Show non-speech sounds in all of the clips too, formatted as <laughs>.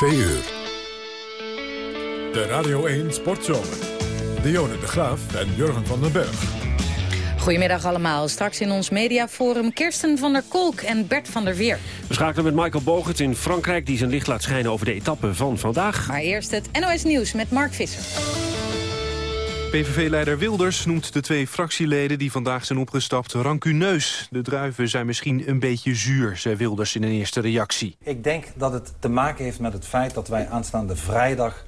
2 uur. De Radio 1 Sportzomer. Dionne de Graaf en Jurgen van den Berg. Goedemiddag allemaal. Straks in ons mediaforum Kirsten van der Kolk en Bert van der Veer. We schakelen met Michael Bogert in Frankrijk... die zijn licht laat schijnen over de etappe van vandaag. Maar eerst het NOS Nieuws met Mark Visser. PVV-leider Wilders noemt de twee fractieleden die vandaag zijn opgestapt rancuneus. De druiven zijn misschien een beetje zuur, zei Wilders in een eerste reactie. Ik denk dat het te maken heeft met het feit dat wij aanstaande vrijdag...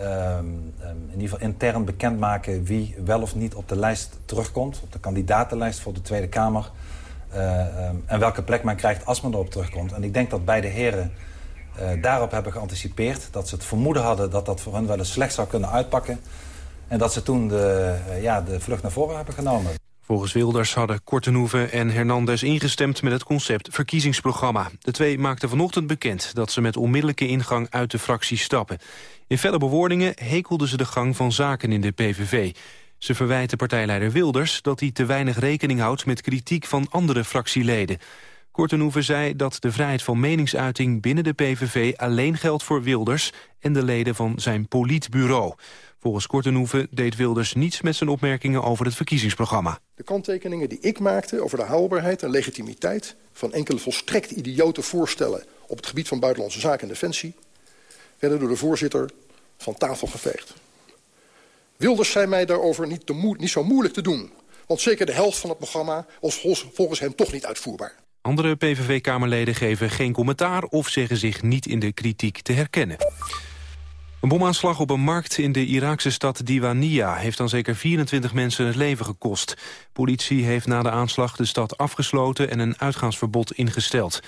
Um, um, in ieder geval intern bekendmaken wie wel of niet op de lijst terugkomt. Op de kandidatenlijst voor de Tweede Kamer. Uh, um, en welke plek men krijgt als men erop terugkomt. En ik denk dat beide heren uh, daarop hebben geanticipeerd. Dat ze het vermoeden hadden dat dat voor hen wel eens slecht zou kunnen uitpakken. En dat ze toen de, ja, de vlucht naar voren hebben genomen. Volgens Wilders hadden Kortenhoeven en Hernandez ingestemd met het concept verkiezingsprogramma. De twee maakten vanochtend bekend dat ze met onmiddellijke ingang uit de fractie stappen. In felle bewoordingen hekelden ze de gang van zaken in de PVV. Ze verwijten partijleider Wilders dat hij te weinig rekening houdt met kritiek van andere fractieleden. Kortenhoeven zei dat de vrijheid van meningsuiting binnen de PVV alleen geldt voor Wilders en de leden van zijn politbureau. Volgens Kortenhoeven deed Wilders niets met zijn opmerkingen over het verkiezingsprogramma. De kanttekeningen die ik maakte over de haalbaarheid en legitimiteit... van enkele volstrekt idiote voorstellen op het gebied van buitenlandse zaken en defensie... werden door de voorzitter van tafel geveegd. Wilders zei mij daarover niet, te niet zo moeilijk te doen... want zeker de helft van het programma was volgens hem toch niet uitvoerbaar. Andere PVV-kamerleden geven geen commentaar... of zeggen zich niet in de kritiek te herkennen. Een bomaanslag op een markt in de Iraakse stad Diwania... heeft dan zeker 24 mensen het leven gekost. Politie heeft na de aanslag de stad afgesloten... en een uitgaansverbod ingesteld.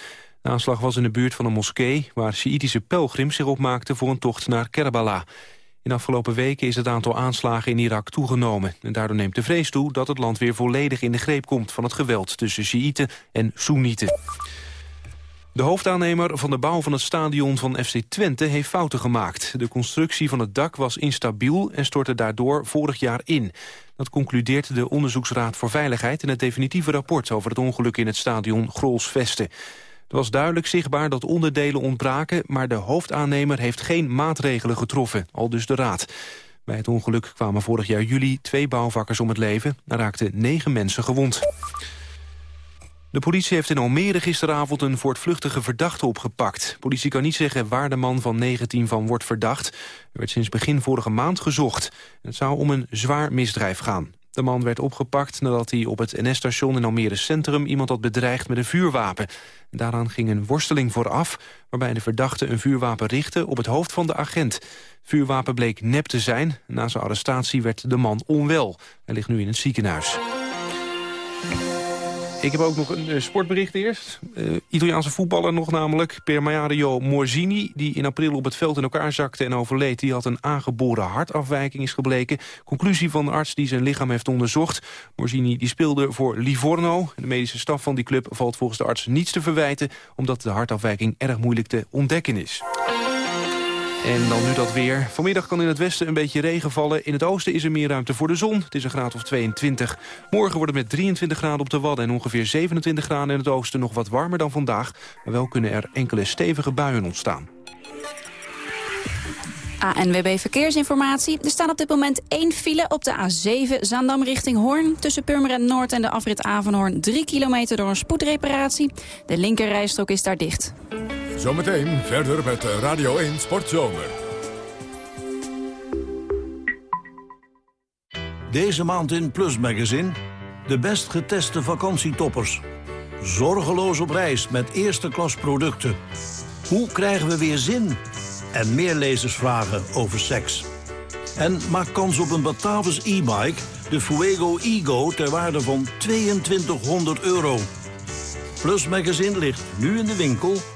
De aanslag was in de buurt van een moskee... waar Sjiitische pelgrims zich opmaakten voor een tocht naar Kerbala. In de afgelopen weken is het aantal aanslagen in Irak toegenomen. En daardoor neemt de vrees toe dat het land weer volledig in de greep komt... van het geweld tussen Sjiiten en Soenieten. De hoofdaannemer van de bouw van het stadion van FC Twente heeft fouten gemaakt. De constructie van het dak was instabiel en stortte daardoor vorig jaar in. Dat concludeert de Onderzoeksraad voor Veiligheid... in het definitieve rapport over het ongeluk in het stadion Grolsvesten. Het was duidelijk zichtbaar dat onderdelen ontbraken... maar de hoofdaannemer heeft geen maatregelen getroffen, al dus de raad. Bij het ongeluk kwamen vorig jaar juli twee bouwvakkers om het leven. Daar raakten negen mensen gewond. De politie heeft in Almere gisteravond een voortvluchtige verdachte opgepakt. Politie kan niet zeggen waar de man van 19 van wordt verdacht. Er werd sinds begin vorige maand gezocht. Het zou om een zwaar misdrijf gaan. De man werd opgepakt nadat hij op het NS-station in Almere Centrum... iemand had bedreigd met een vuurwapen. Daaraan ging een worsteling vooraf... waarbij de verdachte een vuurwapen richtte op het hoofd van de agent. vuurwapen bleek nep te zijn. Na zijn arrestatie werd de man onwel. Hij ligt nu in het ziekenhuis. Ik heb ook nog een uh, sportbericht eerst. Uh, Italiaanse voetballer nog namelijk, Per Mario Morzini... die in april op het veld in elkaar zakte en overleed... die had een aangeboren hartafwijking, is gebleken. Conclusie van de arts die zijn lichaam heeft onderzocht. Morzini die speelde voor Livorno. De medische staf van die club valt volgens de arts niets te verwijten... omdat de hartafwijking erg moeilijk te ontdekken is. En dan nu dat weer. Vanmiddag kan in het westen een beetje regen vallen. In het oosten is er meer ruimte voor de zon. Het is een graad of 22. Morgen wordt het met 23 graden op de Wadden... en ongeveer 27 graden in het oosten nog wat warmer dan vandaag. Maar wel kunnen er enkele stevige buien ontstaan. ANWB Verkeersinformatie. Er staat op dit moment één file op de A7 Zaandam richting Hoorn. Tussen Purmerend Noord en de afrit Avanhoorn. Drie kilometer door een spoedreparatie. De linkerrijstrook is daar dicht. Zometeen verder met Radio 1 Sportzomer. Deze maand in Plus Magazine de best geteste vakantietoppers. Zorgeloos op reis met eerste klas producten. Hoe krijgen we weer zin? En meer lezersvragen over seks. En maak kans op een Batavus e-bike, de Fuego Ego, ter waarde van 2200 euro. Plus Magazine ligt nu in de winkel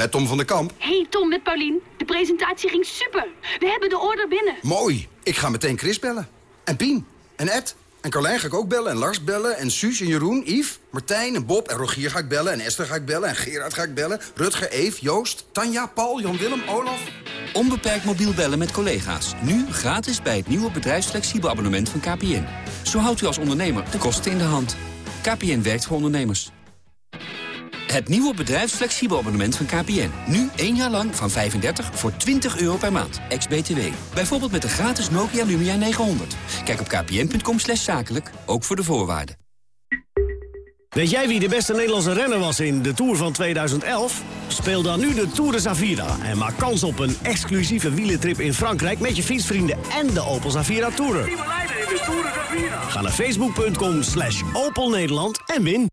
Met Tom van der Kamp. Hey Tom, met Paulien. De presentatie ging super. We hebben de order binnen. Mooi. Ik ga meteen Chris bellen. En Pien. En Ed. En Carlijn ga ik ook bellen. En Lars bellen. En Suus en Jeroen. Yves. Martijn en Bob. En Rogier ga ik bellen. En Esther ga ik bellen. En Gerard ga ik bellen. Rutger, Eve, Joost, Tanja, Paul, Jan-Willem, Olaf. Onbeperkt mobiel bellen met collega's. Nu gratis bij het nieuwe bedrijfsflexibel abonnement van KPN. Zo houdt u als ondernemer de kosten in de hand. KPN werkt voor ondernemers. Het nieuwe bedrijfsflexibel abonnement van KPN. Nu één jaar lang van 35 voor 20 euro per maand. Ex-BTW. Bijvoorbeeld met de gratis Nokia Lumia 900. Kijk op kpn.com slash zakelijk, ook voor de voorwaarden. Weet jij wie de beste Nederlandse renner was in de Tour van 2011? Speel dan nu de Tour de Zavira en maak kans op een exclusieve wielentrip in Frankrijk... met je fietsvrienden en de Opel Zavira Tourer. Ga naar facebook.com slash Opel Nederland en win.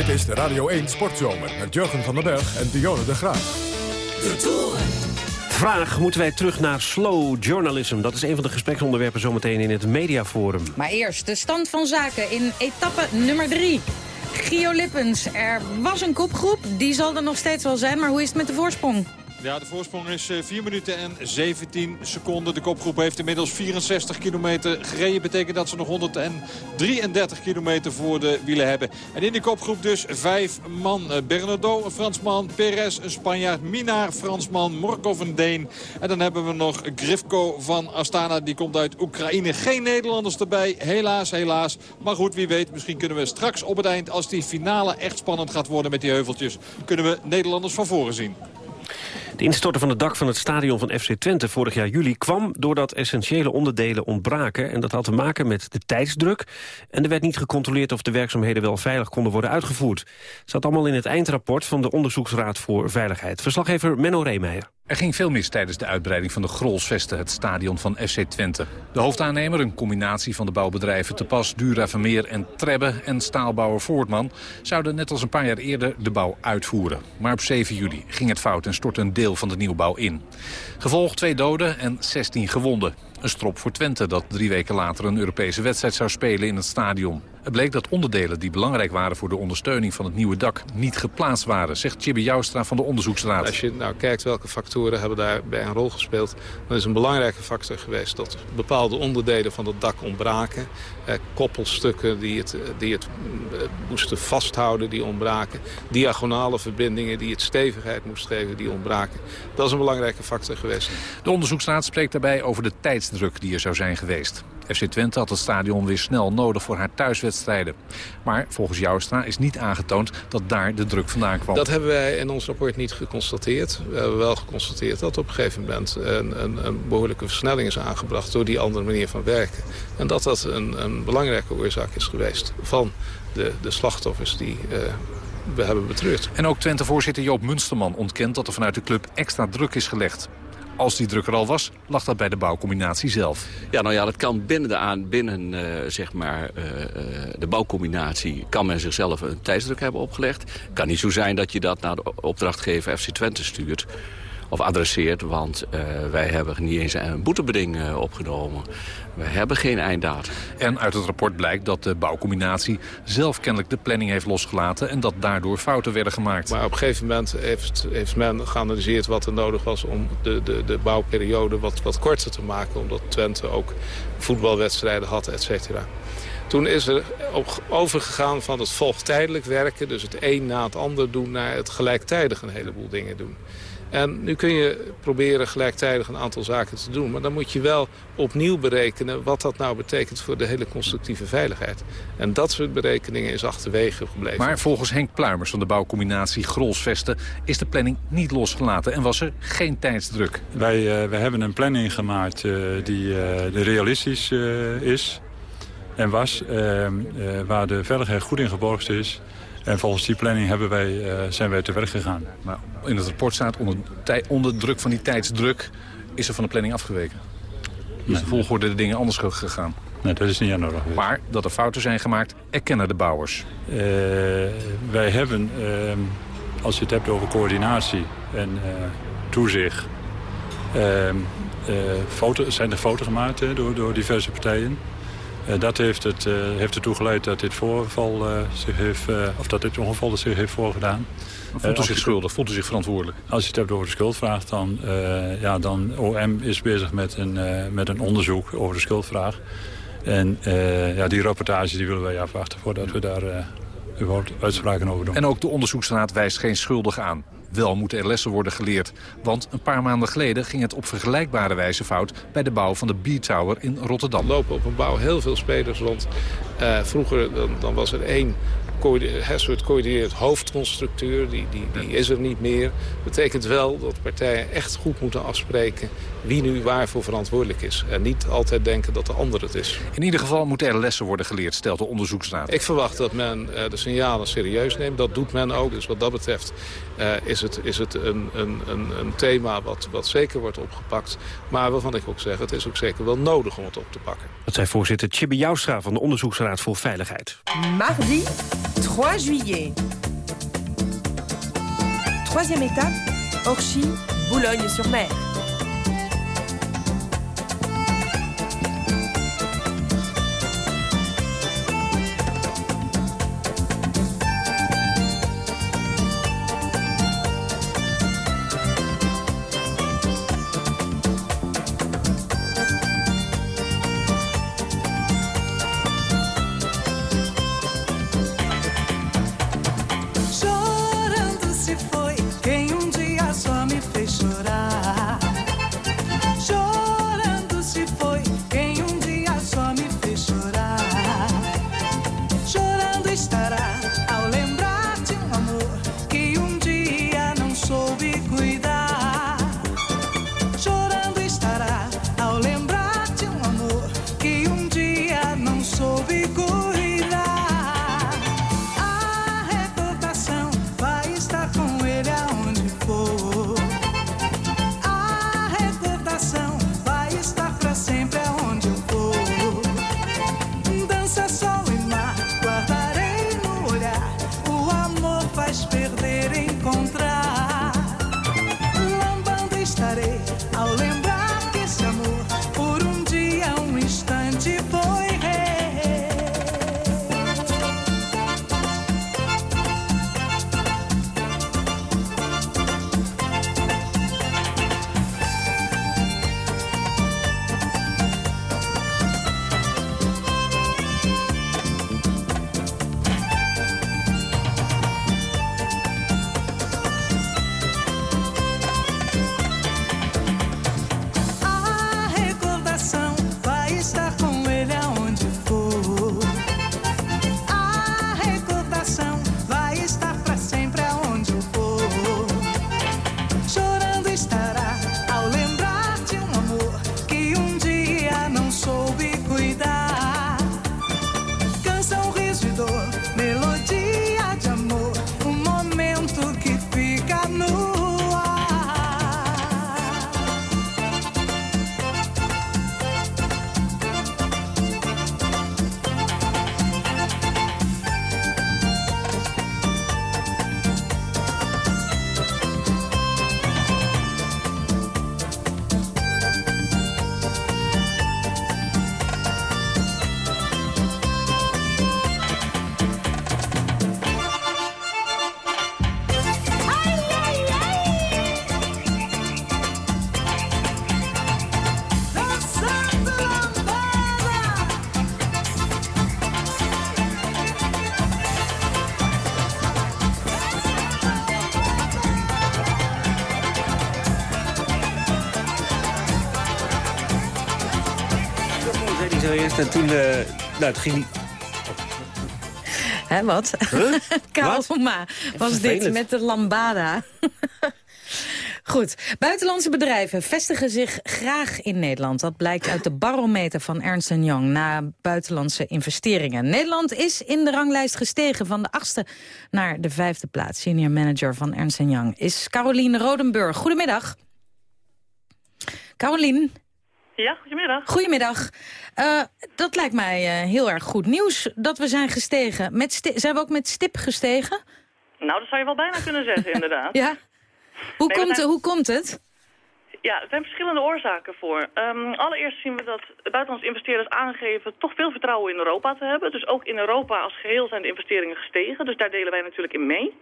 Dit is de Radio 1 Sportzomer met Jurgen van den Berg en Dionne de Graaf. De Tour. Vraag, moeten wij terug naar slow journalism? Dat is een van de gespreksonderwerpen zometeen in het mediaforum. Maar eerst de stand van zaken in etappe nummer 3. Gio Lippens, er was een kopgroep, die zal er nog steeds wel zijn, maar hoe is het met de voorsprong? Ja, de voorsprong is 4 eh, minuten en 17 seconden. De kopgroep heeft inmiddels 64 kilometer gereden. Betekent dat ze nog 133 kilometer voor de wielen hebben. En in de kopgroep dus vijf man. Eh, Bernardo, een Fransman. Perez, een Spanjaard. Minaar, Fransman. Morkov, een Deen. En dan hebben we nog Grifko van Astana. Die komt uit Oekraïne. Geen Nederlanders erbij. Helaas, helaas. Maar goed, wie weet. Misschien kunnen we straks op het eind, als die finale echt spannend gaat worden met die heuveltjes... kunnen we Nederlanders van voren zien. Het instorten van het dak van het stadion van FC Twente vorig jaar juli kwam doordat essentiële onderdelen ontbraken. En dat had te maken met de tijdsdruk. En er werd niet gecontroleerd of de werkzaamheden wel veilig konden worden uitgevoerd. Het zat allemaal in het eindrapport van de Onderzoeksraad voor Veiligheid. Verslaggever Menno Reemeijer. Er ging veel mis tijdens de uitbreiding van de Grolsvesten, het stadion van FC Twente. De hoofdaannemer, een combinatie van de bouwbedrijven Te Pas, Dura Vermeer en Trebbe en staalbouwer Voortman, zouden net als een paar jaar eerder de bouw uitvoeren. Maar op 7 juli ging het fout en stortte een deel van de nieuwbouw in. Gevolg twee doden en 16 gewonden. Een strop voor Twente dat drie weken later een Europese wedstrijd zou spelen in het stadion. Het bleek dat onderdelen die belangrijk waren voor de ondersteuning van het nieuwe dak niet geplaatst waren, zegt Chibi Joustra van de onderzoeksraad. Als je nou kijkt welke factoren hebben daarbij een rol gespeeld, dan is een belangrijke factor geweest dat bepaalde onderdelen van het dak ontbraken. Eh, koppelstukken die het, die het eh, moesten vasthouden, die ontbraken. Diagonale verbindingen die het stevigheid moest geven, die ontbraken. Dat is een belangrijke factor geweest. De onderzoeksraad spreekt daarbij over de tijdsdruk die er zou zijn geweest. FC Twente had het stadion weer snel nodig voor haar thuiswedstrijden. Maar volgens Joustra is niet aangetoond dat daar de druk vandaan kwam. Dat hebben wij in ons rapport niet geconstateerd. We hebben wel geconstateerd dat op een gegeven moment een, een, een behoorlijke versnelling is aangebracht door die andere manier van werken. En dat dat een, een belangrijke oorzaak is geweest van de, de slachtoffers die... Uh, we hebben betreurd. En ook Twente-voorzitter Joop Munsterman ontkent dat er vanuit de club extra druk is gelegd als die druk er al was, lag dat bij de bouwcombinatie zelf. Ja, nou ja, dat kan binnen de, aan, binnen, uh, zeg maar, uh, de bouwcombinatie... kan men zichzelf een tijdsdruk hebben opgelegd. Kan niet zo zijn dat je dat naar de opdrachtgever FC Twente stuurt of adresseert. Want uh, wij hebben niet eens een boetebeding uh, opgenomen. We hebben geen einddatum. En uit het rapport blijkt dat de bouwcombinatie zelf kennelijk de planning heeft losgelaten... en dat daardoor fouten werden gemaakt. Maar op een gegeven moment heeft, heeft men geanalyseerd wat er nodig was... om de, de, de bouwperiode wat, wat korter te maken. Omdat Twente ook voetbalwedstrijden had, et cetera. Toen is er overgegaan van het volgtijdelijk werken... dus het een na het ander doen... naar het gelijktijdig een heleboel dingen doen. En nu kun je proberen gelijktijdig een aantal zaken te doen. Maar dan moet je wel opnieuw berekenen wat dat nou betekent voor de hele constructieve veiligheid. En dat soort berekeningen is achterwege gebleven. Maar volgens Henk Pluimers van de bouwcombinatie Grolsvesten is de planning niet losgelaten en was er geen tijdsdruk. Wij, uh, wij hebben een planning gemaakt uh, die uh, realistisch is en was, ehm, waar de veiligheid goed in geborgd is. En volgens die planning hebben wij, zijn wij te werk gegaan. Maar in het rapport staat, onder, onder druk van die tijdsdruk is er van de planning afgeweken. Dus de volgorde de dingen anders gegaan. Nee, dat is niet aan nodig. Maar dat er fouten zijn gemaakt, erkennen de bouwers. Uh, wij hebben, uh, als je het hebt over coördinatie en uh, toezicht... Foto, zijn er fouten gemaakt door, door diverse partijen. Dat heeft, het, heeft ertoe geleid dat dit voorval zich heeft, of dat dit ongeval zich heeft voorgedaan. Voelt u zich schuldig? Voelt u zich verantwoordelijk? Als je het hebt over de schuldvraag, dan, uh, ja, dan OM is bezig met een, uh, met een onderzoek over de schuldvraag. En uh, ja, die rapportage die willen wij afwachten voordat we daar überhaupt uitspraken over doen. En ook de onderzoeksraad wijst geen schuldig aan. Wel moeten er lessen worden geleerd. Want een paar maanden geleden ging het op vergelijkbare wijze fout... bij de bouw van de B-Tower in Rotterdam. Er lopen op een bouw heel veel spelers rond. Uh, vroeger dan, dan was er één een soort coördineerd hoofdconstructeur, die, die, die is er niet meer. Dat betekent wel dat partijen echt goed moeten afspreken wie nu waarvoor verantwoordelijk is. En niet altijd denken dat de ander het is. In ieder geval moeten er lessen worden geleerd, stelt de onderzoeksraad. Ik verwacht dat men uh, de signalen serieus neemt. Dat doet men ook. Dus wat dat betreft uh, is het, is het een, een, een, een thema wat, wat zeker wordt opgepakt. Maar waarvan ik ook zeg, het is ook zeker wel nodig om het op te pakken. Dat zei voorzitter Chibi Joustra van de Onderzoeksraad voor Veiligheid. Mardi 3 juillet. Troisième étape, Orchy, Boulogne-sur-Mer. En toen, uh, nou, het ging niet... Hè, wat? Huh? <laughs> Kalma was dit met de lambada. <laughs> Goed. Buitenlandse bedrijven vestigen zich graag in Nederland. Dat blijkt uit de barometer van Ernst Young na buitenlandse investeringen. Nederland is in de ranglijst gestegen van de achtste naar de vijfde plaats. Senior manager van Ernst Young is Caroline Rodenburg. Goedemiddag. Caroline. Ja, goedemiddag. Goedemiddag. Uh, dat lijkt mij uh, heel erg goed nieuws dat we zijn gestegen. Met zijn we ook met stip gestegen? Nou, dat zou je wel bijna kunnen zeggen, <laughs> inderdaad. ja? Hoe, komt, hoe komt het? Ja, er zijn verschillende oorzaken voor. Um, allereerst zien we dat buitenlandse investeerders aangeven toch veel vertrouwen in Europa te hebben. Dus ook in Europa als geheel zijn de investeringen gestegen. Dus daar delen wij natuurlijk in mee.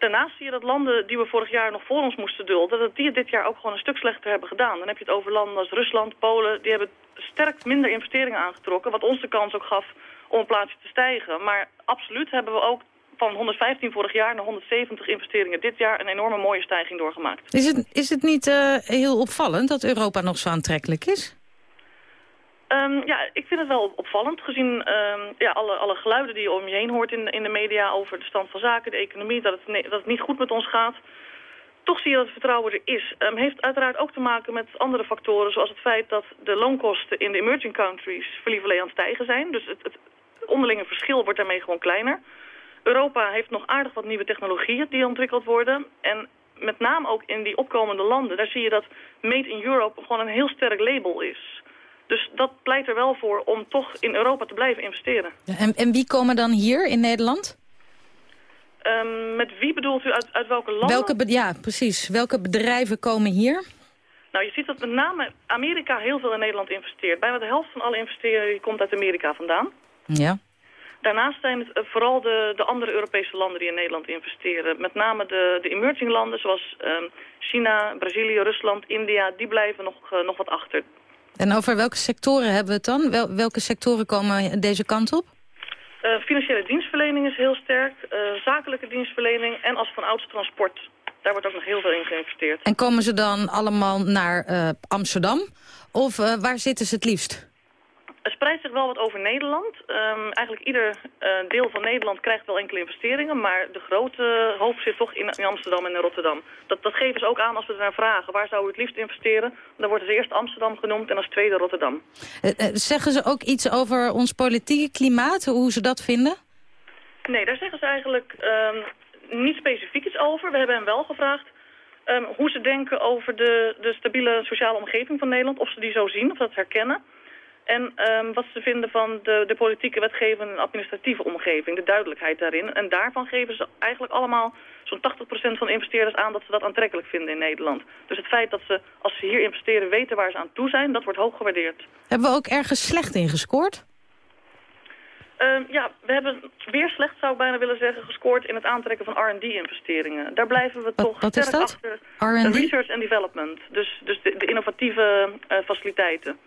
Daarnaast zie je dat landen die we vorig jaar nog voor ons moesten dulden... dat die het dit jaar ook gewoon een stuk slechter hebben gedaan. Dan heb je het over landen als Rusland, Polen... die hebben sterk minder investeringen aangetrokken... wat ons de kans ook gaf om een plaatsje te stijgen. Maar absoluut hebben we ook van 115 vorig jaar naar 170 investeringen dit jaar... een enorme mooie stijging doorgemaakt. Is het, is het niet uh, heel opvallend dat Europa nog zo aantrekkelijk is? Um, ja, ik vind het wel opvallend, gezien um, ja, alle, alle geluiden die je om je heen hoort in, in de media over de stand van zaken, de economie, dat het, niet goed met ons gaat. Toch zie je dat het vertrouwen er is. Um, heeft uiteraard ook te maken met andere factoren, zoals het feit dat de loonkosten in de emerging countries verlievelee aan het stijgen zijn. Dus het onderlinge verschil wordt daarmee gewoon kleiner. Europa heeft nog aardig wat nieuwe technologieën die ontwikkeld worden. En met name ook in die opkomende landen, daar zie je dat Made in Europe gewoon een heel sterk label is. Dus dat pleit er wel voor om toch in Europa te blijven investeren. Ja, en, en wie komen dan hier in Nederland? Um, met wie bedoelt u uit, uit welke landen? Welke, ja, precies. Welke bedrijven komen hier? Nou, je ziet dat met name Amerika heel veel in Nederland investeert. Bijna de helft van alle investeringen komt uit Amerika vandaan. Ja. Daarnaast zijn het eh, vooral de, de andere Europese landen die in Nederland investeren. Met name de, de emerging landen zoals um, China, Brazilië, Rusland, India, die blijven nog, uh, nog wat achter. En over welke sectoren hebben we het dan? Wel, welke sectoren komen deze kant op? Uh, financiële dienstverlening is heel sterk, uh, zakelijke dienstverlening en als van ouds transport. Daar wordt ook nog heel veel in geïnvesteerd. En komen ze dan allemaal naar uh, Amsterdam? Of waar zitten ze het liefst? Het spreidt zich wel wat over Nederland. Um, eigenlijk ieder uh, deel van Nederland krijgt wel enkele investeringen... maar de grote hoop zit toch in, in Amsterdam en in Rotterdam. Dat, dat geven ze ook aan als we naar vragen. Waar zou u het liefst investeren? Dan worden ze eerst Amsterdam genoemd en als tweede Rotterdam. Uh, uh, zeggen ze ook iets over ons politieke klimaat, hoe ze dat vinden? Nee, daar zeggen ze eigenlijk um, niet specifiek iets over. We hebben hen wel gevraagd... Um, hoe ze denken over de, de stabiele sociale omgeving van Nederland. Of ze die zo zien, of dat herkennen. En um, wat ze vinden van de, de politieke wetgevende en administratieve omgeving, de duidelijkheid daarin. En daarvan geven ze eigenlijk allemaal zo'n 80% van de investeerders aan dat ze dat aantrekkelijk vinden in Nederland. Dus het feit dat ze, als ze hier investeren, weten waar ze aan toe zijn, dat wordt hoog gewaardeerd. Hebben we ook ergens slecht in gescoord? Um, ja, we hebben weer slecht, zou ik bijna willen zeggen, gescoord in het aantrekken van R&D-investeringen. Daar blijven we wat, toch wat sterk achter. Research and development, dus, dus de, de innovatieve uh, faciliteiten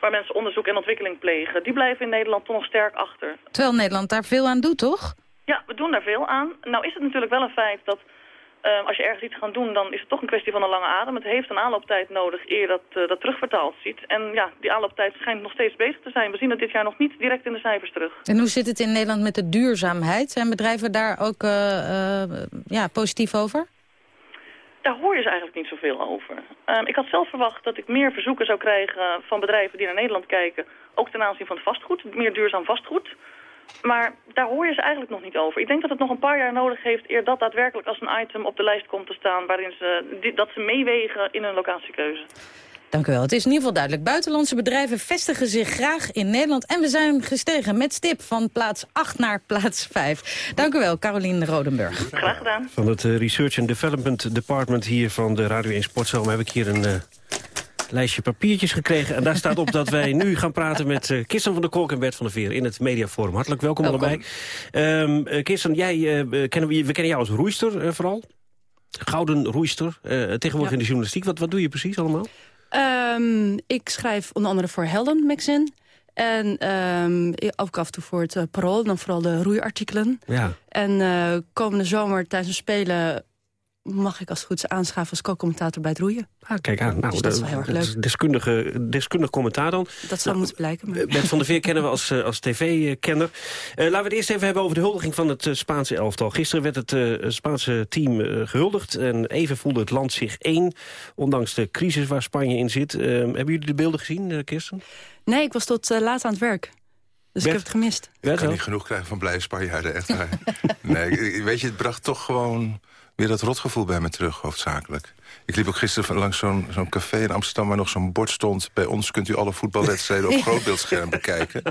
waar mensen onderzoek en ontwikkeling plegen... die blijven in Nederland toch nog sterk achter. Terwijl Nederland daar veel aan doet, toch? Ja, we doen daar veel aan. Nou is het natuurlijk wel een feit dat... Uh, als je ergens iets gaat doen, dan is het toch een kwestie van een lange adem. Het heeft een aanlooptijd nodig eer dat uh, dat terugvertaald ziet. En ja, die aanlooptijd schijnt nog steeds bezig te zijn. We zien het dit jaar nog niet direct in de cijfers terug. En hoe zit het in Nederland met de duurzaamheid? Zijn bedrijven daar ook uh, ja, positief over? Daar hoor je ze eigenlijk niet zoveel over. Um, ik had zelf verwacht dat ik meer verzoeken zou krijgen van bedrijven die naar Nederland kijken. Ook ten aanzien van het vastgoed, meer duurzaam vastgoed. Maar daar hoor je ze eigenlijk nog niet over. Ik denk dat het nog een paar jaar nodig heeft eer dat daadwerkelijk als een item op de lijst komt te staan... waarin ze, dat ze meewegen in hun locatiekeuze. Dank u wel. Het is in ieder geval duidelijk. Buitenlandse bedrijven vestigen zich graag in Nederland. En we zijn gestegen met stip van plaats 8 naar plaats 5. Dank u wel, Caroline Rodenburg. Graag gedaan. Van het uh, Research and Development Department hier van de Radio 1 Sportzomer heb ik hier een... Uh, lijstje papiertjes gekregen. En daar staat op dat wij nu gaan praten met uh, Kirsten van der Kolk en Bert van der Veer in het Mediaforum. Hartelijk welkom, welkom. allebei. Um, uh, Kirsten, jij, uh, kennen we, we kennen jou als roeister vooral. Gouden roeister, tegenwoordig ja. in de journalistiek. Wat, wat doe je precies allemaal? Um, ik schrijf onder andere voor Helden Magazine. En um, ook af en toe voor het uh, Parool, dan vooral de roeiartikelen. Ja. En uh, komende zomer tijdens een spelen mag ik als het goed is aanschaffen als co-commentator bij het roeien. Ah, kijk aan. Nou, dus dat is wel heel erg leuk. Deskundige, deskundig commentaar dan. Dat zou nou, moeten blijken. Maar. Bert van der Veer kennen we als, als tv-kenner. Uh, laten we het eerst even hebben over de huldiging van het uh, Spaanse elftal. Gisteren werd het uh, Spaanse team gehuldigd. En even voelde het land zich één, ondanks de crisis waar Spanje in zit. hebben jullie de beelden gezien, Kirsten? Nee, ik was tot laat aan het werk. Dus Bert, ik heb het gemist. Ik kan niet genoeg krijgen van blije Spanjaarden, echt waar. <laughs> nee, weet je, het bracht toch gewoon weer dat rotgevoel bij me terug, hoofdzakelijk. Ik liep ook gisteren langs zo'n zo'n café in Amsterdam... waar nog zo'n bord stond... bij ons kunt u alle voetbalwedstrijden op <laughs> grootbeeldscherm bekijken.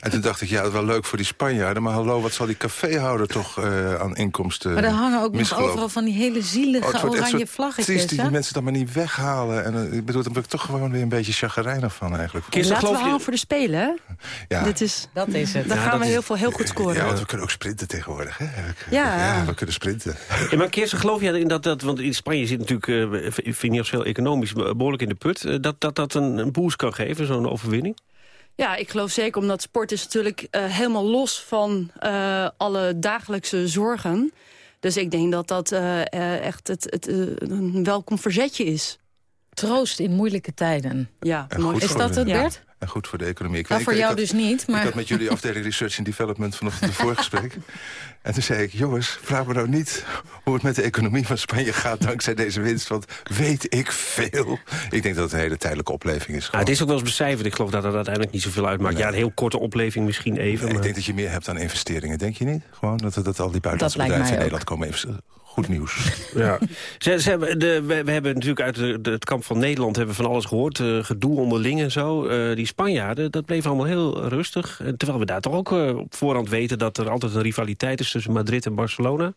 En toen dacht ik, ja, dat is wel leuk voor die Spanjaarden... maar hallo, wat zal die caféhouder toch eh, aan inkomsten Maar er hangen ook nog overal van die hele Oh, zielige echt oranje vlaggetjes. triest die die mensen dat maar niet weghalen. En, eh, ik bedoel, daar ben ik toch gewoon weer een beetje chagrijnig van eigenlijk. Laten we aan voor de Spelen, hè? Ja. Dit is, dat is het. Dan Ja, gaan we is- heel, veel, heel goed scoren. Ja, want we kunnen ook sprinten tegenwoordig. Hè? Ja. ja, we kunnen sprinten. Ja, maar Kirsten, geloof jij in dat, dat... Want in Spanje zit natuurlijk uh, financieel economisch behoorlijk in de put... eh, dat dat, dat een, een boost kan geven, zo'n overwinning? Ja, ik geloof zeker, omdat sport is natuurlijk eh, helemaal los van eh, alle dagelijkse zorgen. Dus ik denk dat dat eh, eh, echt het, het, eh, een welkom verzetje is. Troost in moeilijke tijden. Ja, mooi. Is dat het, Bert? En goed voor de economie. Ik Nou, weet- voor ik- ik jou had- dus niet, maar... Ik had met jullie afdeling Research and Development vanochtend een <laughs> voorgesprek. En toen zei ik, jongens, vraag me nou niet hoe het met de economie van Spanje gaat... dankzij deze winst, want weet ik veel. Ik denk dat het een hele tijdelijke opleving is. Ah, het is ook wel eens becijferd. Ik geloof dat het uiteindelijk niet zoveel uitmaakt. Ja, een heel korte opleving misschien even. Nee, maar... Ik denk dat je meer hebt aan investeringen, denk je niet? Gewoon dat, dat al die buitenlandse bedrijven in ook. Nederland komen investeren. Goed nieuws. <laughs> Ja. Ze, ze hebben de, we, we hebben natuurlijk uit de, de- het kamp van Nederland hebben van alles gehoord. eh, gedoe onderling en zo. Eh, die Spanjaarden, dat bleef allemaal heel rustig. Eh, terwijl we daar toch ook eh, op voorhand weten... dat er altijd een rivaliteit is tussen Madrid en Barcelona.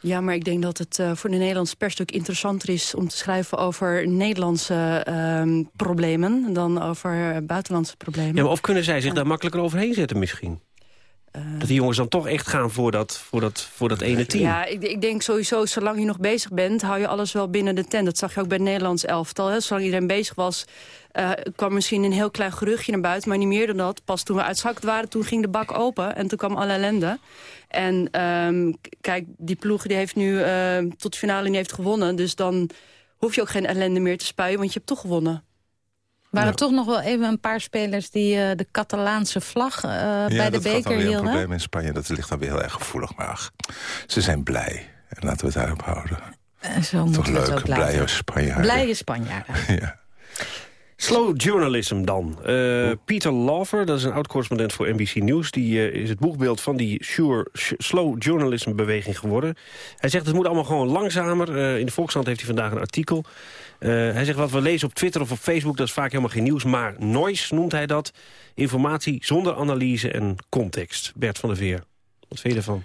Ja, maar ik denk dat het eh, voor de Nederlandse pers stuk interessanter is... om te schrijven over Nederlandse ehm, problemen dan over buitenlandse problemen. Ja, maar of kunnen zij zich daar makkelijker overheen zetten misschien? Dat die jongens dan toch echt gaan voor dat, voor dat, voor dat ene team. Ja, ik, ik denk sowieso, zolang je nog bezig bent... hou je alles wel binnen de tent. Dat zag je ook bij het Nederlands elftal. Hè. Zolang iedereen bezig was, eh, kwam misschien een heel klein geruchtje naar buiten... maar niet meer dan dat. Pas toen we uitschakeld waren, toen ging de bak open... en toen kwam alle ellende. En ehm, kijk, die ploeg die heeft nu ehm, tot de finale niet heeft gewonnen... dus dan hoef je ook geen ellende meer te spuien, want je hebt toch gewonnen. Waren toch nog wel even een paar spelers die eh, de Catalaanse vlag eh, ja, bij de dat gaat dan beker weer een hielden? probleem in Spanje. Dat ligt dan weer heel erg gevoelig. Maar ach, ze zijn blij. En laten we het daarop houden. Eh, zo Toch moeten we het leuk, ook laten. blije Spanjaarden. Blije Spanjaarden. <laughs> ja. Slow journalism dan. Eh, Peter Lawfer, dat is een oud-correspondent voor NBC News... die eh, is het boegbeeld van die sure, slow journalism beweging geworden. Hij zegt het moet allemaal gewoon langzamer. Eh, in de Volkskrant heeft hij vandaag een artikel. Eh, hij zegt wat we lezen op Twitter of op Facebook... dat is vaak helemaal geen nieuws, maar noise noemt hij dat. Informatie zonder analyse en context. Bert van der Veer, wat vind je ervan?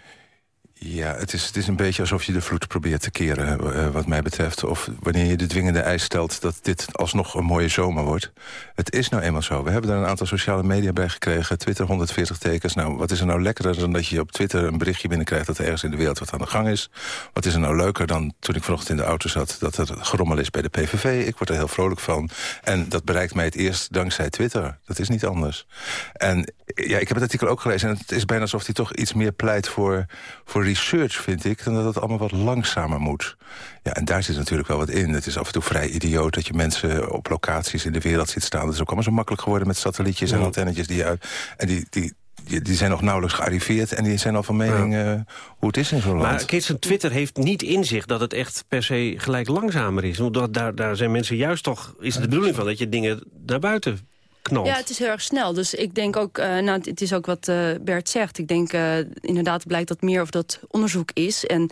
Ja, het is, het is een beetje alsof je de vloed probeert te keren, eh, wat mij betreft. Of wanneer je de dwingende eis stelt dat dit alsnog een mooie zomer wordt. Het is nou eenmaal zo. We hebben daar een aantal sociale media bij gekregen. Twitter 140 tekens. Nou, wat is er nou lekkerder dan dat je op Twitter een berichtje binnenkrijgt... dat er ergens in de wereld wat aan de gang is? Wat is er nou leuker dan toen ik vanochtend in de auto zat... dat er gerommel is bij de PVV? Ik word er heel vrolijk van. En dat bereikt mij het eerst dankzij Twitter. Dat is niet anders. En ja, ik heb het artikel ook gelezen... en het is bijna alsof hij toch iets meer pleit voor, voor research, vind ik... dan dat het allemaal wat langzamer moet. Ja, en daar zit natuurlijk wel wat in. Het is af en toe vrij idioot dat je mensen op locaties in de wereld ziet staan. Het is ook allemaal zo makkelijk geworden met satellietjes en antennetjes die uit... En die, die, die, zijn nog nauwelijks gearriveerd en die zijn al van mening eh, hoe het is in zo'n land. Maar Kirsten, Twitter heeft niet in zich dat het echt per se gelijk langzamer is. Want daar, daar zijn mensen juist toch... is de bedoeling van dat je dingen naar buiten knalt. Ja, het is heel erg snel. Dus ik denk ook, eh, nou, het is ook wat eh, Bert zegt. Ik denk uh, inderdaad blijkt dat meer of dat onderzoek is. En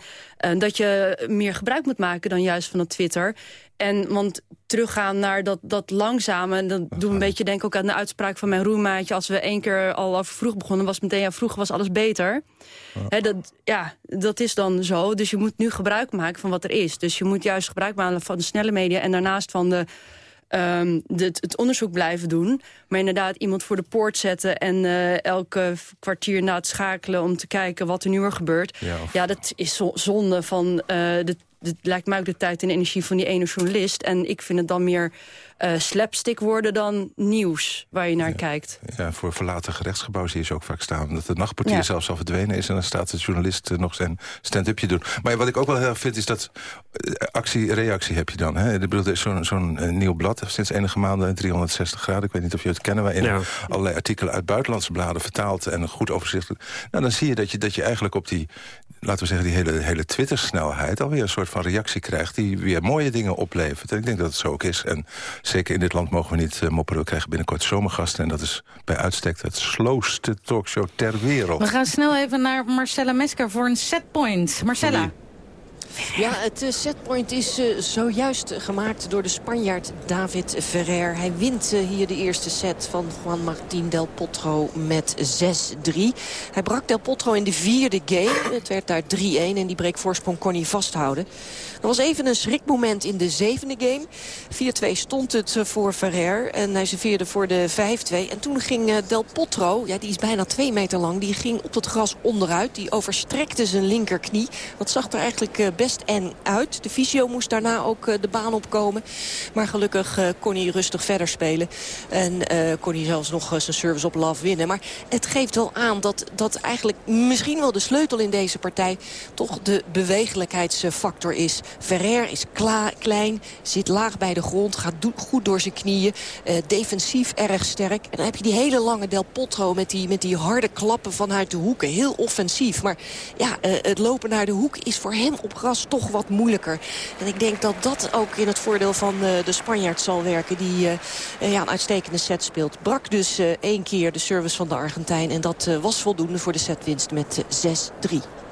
dat je meer gebruik moet maken dan juist van dat Twitter. En want teruggaan naar dat, dat langzame... dan doen we een beetje denk ik ook aan de uitspraak van mijn roermaatje... als we één keer al over vroeg begonnen... was meteen, ja, vroeger was alles beter. He, dat, ja, dat is dan zo. Dus je moet nu gebruik maken van wat er is. Dus je moet juist gebruik maken van de snelle media... en daarnaast van de... Um, de, het onderzoek blijven doen. Maar inderdaad iemand voor de poort zetten... en uh, elke kwartier na het schakelen om te kijken wat er nu weer gebeurt. Ja, of... ja dat is zonde van... Uh, de, het lijkt mij ook de tijd en energie van die ene journalist. En ik vind het dan meer uh, slapstick worden dan nieuws waar je naar ja. kijkt. Ja, voor verlaten gerechtsgebouw zie je ze ook vaak staan. Dat de nachtportier ja. zelfs al verdwenen is... en dan staat de journalist uh, nog zijn stand-upje doen. Maar wat ik ook wel heel erg vind is dat... Uh, actie-reactie heb je dan. Hè? Ik bedoel, er is zo'n zo'n nieuw blad sinds enige maanden... 360 graden, ik weet niet of je het kennen... waarin ja. allerlei artikelen uit buitenlandse bladen vertaald... en een goed overzicht. Nou, dan zie je dat je, dat je eigenlijk op die laten we zeggen, die hele, hele Twitter-snelheid... alweer een soort van reactie krijgt die weer mooie dingen oplevert. En ik denk dat het zo ook is. En zeker in dit land mogen we niet uh, mopperen. We krijgen binnenkort zomergasten. En dat is bij uitstek het slowste talkshow ter wereld. We gaan snel even naar Marcella Mesker voor een setpoint. Marcella. Ja, het uh, setpoint is uh, zojuist gemaakt door de Spanjaard David Ferrer. Hij wint uh, hier de eerste set van Juan Martín Del Potro met 6-3. Hij brak Del Potro in de vierde game. Het werd daar 3-1 en die breekvoorsprong kon hij vasthouden. Er was even een schrikmoment in de zevende game. 4-2 stond het voor Ferrer en hij serveerde voor de 5-2. En toen ging Del Potro, ja, die is bijna twee meter lang... die ging op het gras onderuit. Die overstrekte zijn linkerknie. Dat zag er eigenlijk best en uit. De fysio moest daarna ook de baan opkomen. Maar gelukkig kon hij rustig verder spelen. En kon hij zelfs nog zijn service op love winnen. Maar het geeft wel aan dat, dat eigenlijk misschien wel de sleutel in deze partij... toch de bewegelijkheidsfactor is. Ferrer is klein, zit laag bij de grond, gaat goed door zijn knieën. Uh, defensief erg sterk. En dan heb je die hele lange Del Potro met die, met die harde klappen vanuit de hoeken. Heel offensief. Maar ja, uh, het lopen naar de hoek is voor hem op gras toch wat moeilijker. En ik denk dat dat ook in het voordeel van uh, de Spanjaard zal werken. Die ja, een uitstekende set speelt. Brak dus één keer de service van de Argentijn. En dat was voldoende voor de setwinst met 6-3.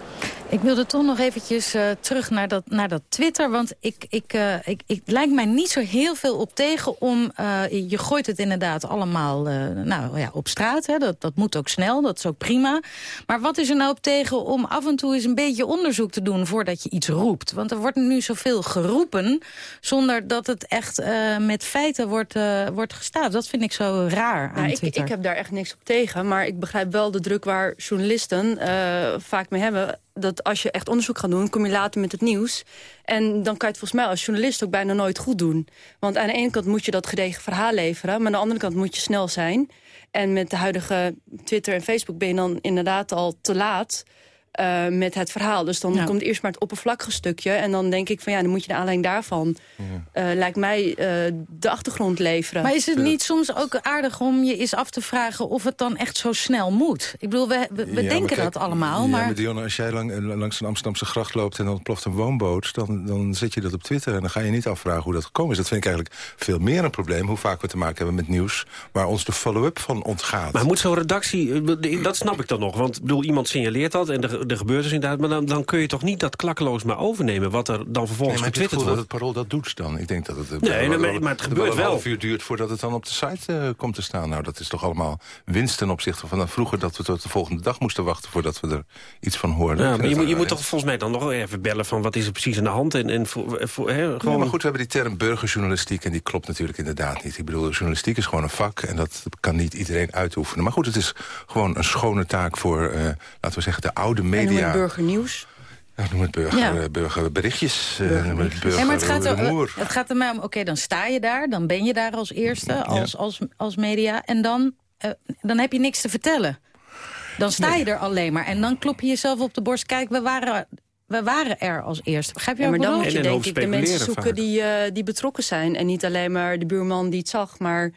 Ik wilde toch nog eventjes uh, terug naar dat, naar dat Twitter. Want ik, ik, uh, ik, ik lijkt mij niet zo heel veel op tegen om... Uh, je gooit het inderdaad allemaal nou, ja, op straat. Hè. Dat, dat moet ook snel, dat is ook prima. Maar wat is er nou op tegen om af en toe eens een beetje onderzoek te doen... voordat je iets roept? Want er wordt nu zoveel geroepen... zonder dat het echt met feiten wordt, wordt gestaafd. Dat vind ik zo raar aan nou, ik, Twitter. Ik heb daar echt niks op tegen. Maar ik begrijp wel de druk waar journalisten vaak mee hebben dat als je echt onderzoek gaat doen, kom je later met het nieuws. En dan kan je het volgens mij als journalist ook bijna nooit goed doen. Want aan de ene kant moet je dat gedegen verhaal leveren... maar aan de andere kant moet je snel zijn. En met de huidige Twitter en Facebook ben je dan inderdaad al te laat... Uh, met het verhaal. Dus dan ja. komt eerst maar het oppervlakkige stukje. En dan denk ik van ja, dan moet je de aanleiding daarvan... Ja. Uh, lijkt mij uh, de achtergrond leveren. Maar is het niet soms ook aardig om je eens af te vragen... of het dan echt zo snel moet? Ik bedoel, we, we, we ja, denken kijk, dat allemaal, maar... Ja, maar Dionne, als jij lang, langs een Amsterdamse gracht loopt... en dan ploft een woonboot, dan, dan zet je dat op Twitter... en dan ga je niet afvragen hoe dat gekomen is. Dat vind ik eigenlijk veel meer een probleem... hoe vaak we te maken hebben met nieuws... waar ons de follow-up van ontgaat. Maar moet zo'n redactie... Dat snap ik dan nog, want bedoel, iemand signaleert dat... en de er gebeurt dus inderdaad, maar dan, dan kun je toch niet dat klakkeloos maar overnemen... wat er dan vervolgens nee, getwitterd wordt. dat het parool dat doet dan. Ik denk dat het, nee, nee, maar, het gebeurt wel. een half uur duurt voordat het dan op de site uh, komt te staan. Nou, dat is toch allemaal winst ten opzichte van dan vroeger... dat we tot de volgende dag moesten wachten voordat we er iets van hoorden. Ja, maar je, moet, je moet toch volgens mij dan nog even bellen van wat is er precies aan de hand. En, en voor, gewoon... Ja, maar goed, we hebben die term burgerjournalistiek... en die klopt natuurlijk inderdaad niet. Ik bedoel, journalistiek is gewoon een vak... en dat kan niet iedereen uitoefenen. Maar goed, het is gewoon een schone taak voor, uh, laten we zeggen, de oude media... En burgernieuws. Ja, noem het burger, ja. burgerberichtjes. Burger noem het burger, ja, maar het gaat, er, het gaat er maar om, oké, dan sta je daar. Dan ben je daar als eerste, als, ja. als, als media. En dan, uh, dan heb je niks te vertellen. Dan sta nee. je er alleen maar. En dan klop je jezelf op de borst. Kijk, we waren we waren er als eerste. Begrijp je ja, maar dan moet je denk ik de mensen zoeken vaak. die, uh, die betrokken zijn. En niet alleen maar de buurman die het zag, maar...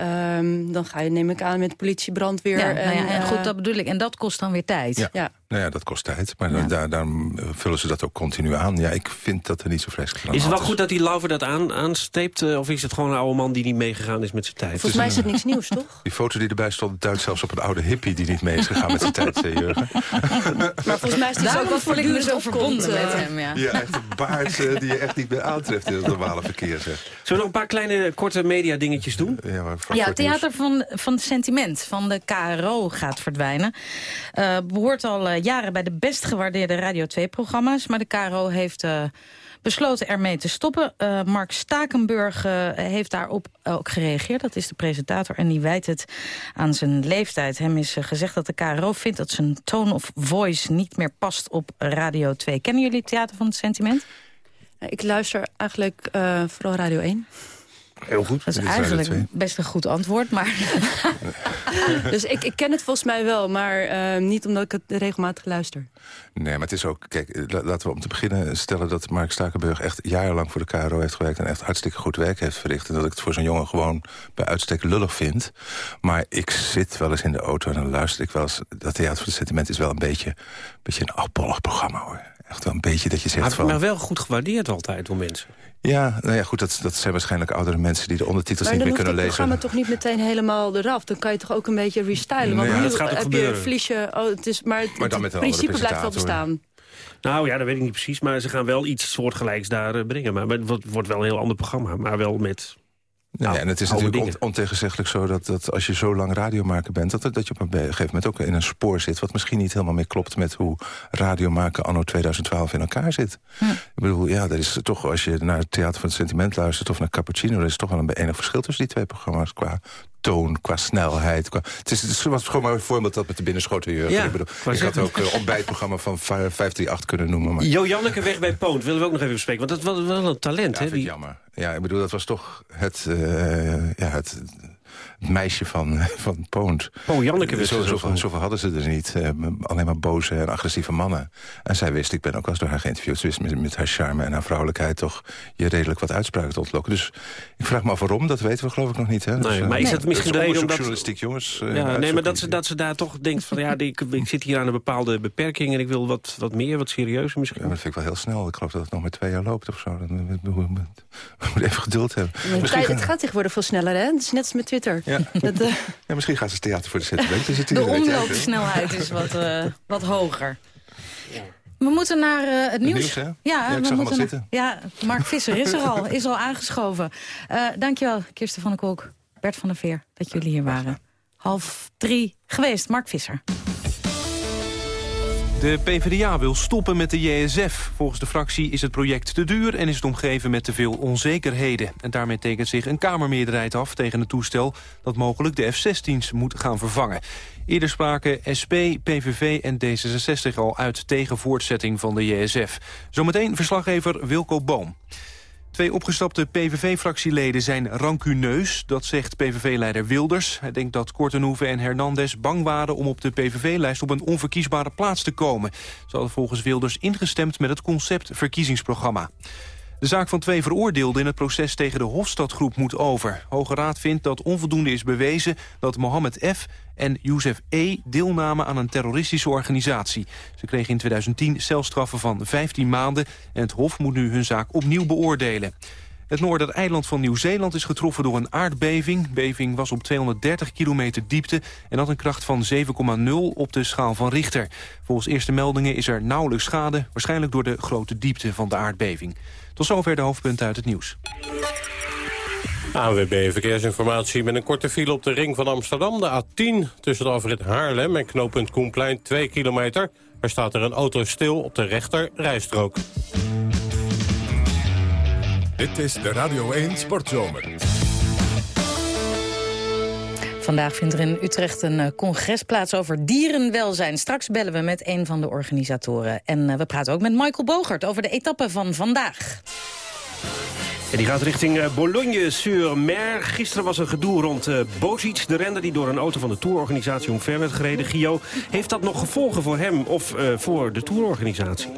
Um, dan ga je, neem ik aan, met politie, brandweer. Ja, en, nou ja, en goed, dat bedoel ik. En dat kost dan weer tijd. Ja. Nou ja, dat kost tijd. Maar ja. daar, daar vullen ze dat ook continu aan. Ja, ik vind dat er niet zo vreselijk aan Is het wel goed dat die Lauver dat aan, aansteept? Uh, of is het gewoon een oude man die niet meegegaan is met zijn tijd? Volgens mij is het niks nieuws, toch? <laughs> Die foto die erbij stond duidt zelfs op een oude hippie... die niet mee is gegaan met zijn <laughs> tijd, zei Jurgen. maar volgens mij is het ook wel voortdurend zo verbonden met hem. Ja, ja echt een baard uh, die je echt niet meer aantreft in het normale verkeer. Zeg. Zullen we nog een paar kleine, korte media dingetjes doen? Ja, maar ja theater van, van het sentiment van de KRO gaat verdwijnen. Uh, behoort al uh, jaren bij de best gewaardeerde Radio 2-programma's. Maar de KRO heeft uh, besloten ermee te stoppen. Uh, Mark Stakenburg heeft daarop ook gereageerd. Dat is de presentator en die wijt het aan zijn leeftijd. Hem is gezegd dat de KRO vindt dat zijn tone of voice niet meer past op Radio 2. Kennen jullie Theater van het Sentiment? Ik luister eigenlijk vooral Radio 1. Heel goed. Dat is eigenlijk best een goed antwoord, maar... <laughs> dus ik, ik ken het volgens mij wel, maar uh, niet omdat ik het regelmatig luister. Nee, maar het is ook... Kijk, eh, laten we om te beginnen stellen dat Mark Stakenburg... echt jarenlang voor de KRO heeft gewerkt... en echt hartstikke goed werk heeft verricht. En dat ik het voor zo'n jongen gewoon bij uitstek lullig vind. Maar ik zit wel eens in de auto en dan luister ik wel eens... dat Theater van het Sentiment is wel een beetje, een beetje een programma, hoor. Echt wel een beetje dat je zegt maar, van... Maar wel goed gewaardeerd altijd door mensen. Ja, nou ja, goed, dat, dat zijn waarschijnlijk oudere mensen... die de ondertitels niet meer kunnen lezen. Maar dan hoeft het programma toch niet meteen helemaal eraf? Dan kan je toch ook een beetje restylen? Want ja, nu dat gaat heb gebeuren. je vliesje... Oh, het is, maar het, Maar dan het principe blijft wel bestaan. Nou ja, dat weet ik niet precies. Maar ze gaan wel iets soortgelijks daar eh, brengen. Maar het wordt wel een heel ander programma. Maar wel met... Nee, nou, en het is natuurlijk on, ontegenzeggelijk zo dat, dat als je zo lang radiomaker bent... Dat, dat je op een gegeven moment ook in een spoor zit... wat misschien niet helemaal meer klopt met hoe radiomaken anno 2012 in elkaar zit. Ik bedoel, ja, er is toch, als je naar het Theater van het Sentiment luistert... of naar Cappuccino, er is toch wel een enig verschil tussen die twee programma's... qua toon, qua snelheid. Qua, het, is, het is was gewoon maar een voorbeeld dat met de binnenschoten jeugd. Ja, ik bedoel, ik had ook een ontbijtprogramma van 538 kunnen noemen. Maar... Jo Janneke weg bij Poont willen we ook nog even bespreken. Want dat was wel een talent, Ja, hè? ik jammer. Ja, ik bedoel, dat was toch het, eh, ja, het, het meisje van, <laughs> van Poont. Oh, Janneke wist zo, er zoveel, hadden ze er niet. Eh, alleen maar boze en agressieve mannen. En zij wist, ik ben ook wel eens door haar geïnterviewd... ze wist met, met haar charme en haar vrouwelijkheid toch je redelijk wat uitspraken te ontlokken. Dus ik vraag me af waarom, dat weten we geloof ik nog niet. Hè? Dus, Nee, eh, maar is dat misschien de reden omdat... onderzoeksjournalistiek, jongens. eh, Ja, nee, maar dat ze, dat ze daar toch denkt van... ja, ik, ik zit hier aan een bepaalde beperking... en ik wil wat, wat meer, wat serieuzer misschien. Ja, maar dat vind ik wel heel snel. Ik geloof dat het nog maar twee jaar loopt of zo. Dan, we, we- we- we moeten even geduld hebben. Het, Misschien gaat- gaan- het gaat tegenwoordig veel sneller, hè? Het is net als met Twitter. Ja. Dat, eh, Ja, misschien gaan ze het theater voor de sentiment. Dus het De omloopsnelheid is wat, eh, wat hoger. We moeten naar eh, het nieuws. Ja, Ja, ik zag hem. Ja, Mark Visser is er al, is al aangeschoven. Dankjewel, Kirsten van der Kolk, Bert van der Veer, dat jullie hier waren. Half drie geweest, Mark Visser. De PvdA wil stoppen met de JSF. Volgens de fractie is het project te duur en is het omgeven met te veel onzekerheden. En daarmee tekent zich een Kamermeerderheid af tegen het toestel... dat mogelijk de F-16's moet gaan vervangen. Eerder spraken SP, PVV en D66 al uit tegen voortzetting van de JSF. Zometeen verslaggever Wilco Boom. Twee opgestapte PVV-fractieleden zijn rancuneus. Dat zegt PVV-leider Wilders. Hij denkt dat Kortenhoeven en Hernandez bang waren... om op de PVV-lijst op een onverkiesbare plaats te komen. Ze hadden volgens Wilders ingestemd met het concept verkiezingsprogramma. De zaak van twee veroordeelden in het proces tegen de Hofstadgroep moet over. Hoge Raad vindt dat onvoldoende is bewezen dat Mohammed F. en Youssef E. deelnamen aan een terroristische organisatie. Ze kregen in 2010 celstraffen van 15 maanden... en het Hof moet nu hun zaak opnieuw beoordelen. Het noordereiland van Nieuw-Zeeland is getroffen door een aardbeving. Beving was op 230 kilometer diepte en had een kracht van 7,0 op de schaal van Richter. Volgens eerste meldingen is er nauwelijks schade, waarschijnlijk door de grote diepte van de aardbeving. Tot zover de hoofdpunten uit het nieuws. AWB Verkeersinformatie met een korte file op de ring van Amsterdam. De A10 tussen de afrit Haarlem en knooppunt Koenplein 2 kilometer. Er staat er een auto stil op de rechter rijstrook. Dit is de Radio 1 Sportzomer. Vandaag vindt er in Utrecht een eh, congres plaats over dierenwelzijn. Straks bellen we met een van de organisatoren. En eh, we praten ook met Michael Bogert over de etappe van vandaag. En die gaat richting eh, Bologne-sur-Mer. Gisteren was er gedoe rond uh, de renner die door een auto van de tourorganisatie omver werd gereden. Gio, heeft dat nog gevolgen voor hem of uh, voor de tourorganisatie?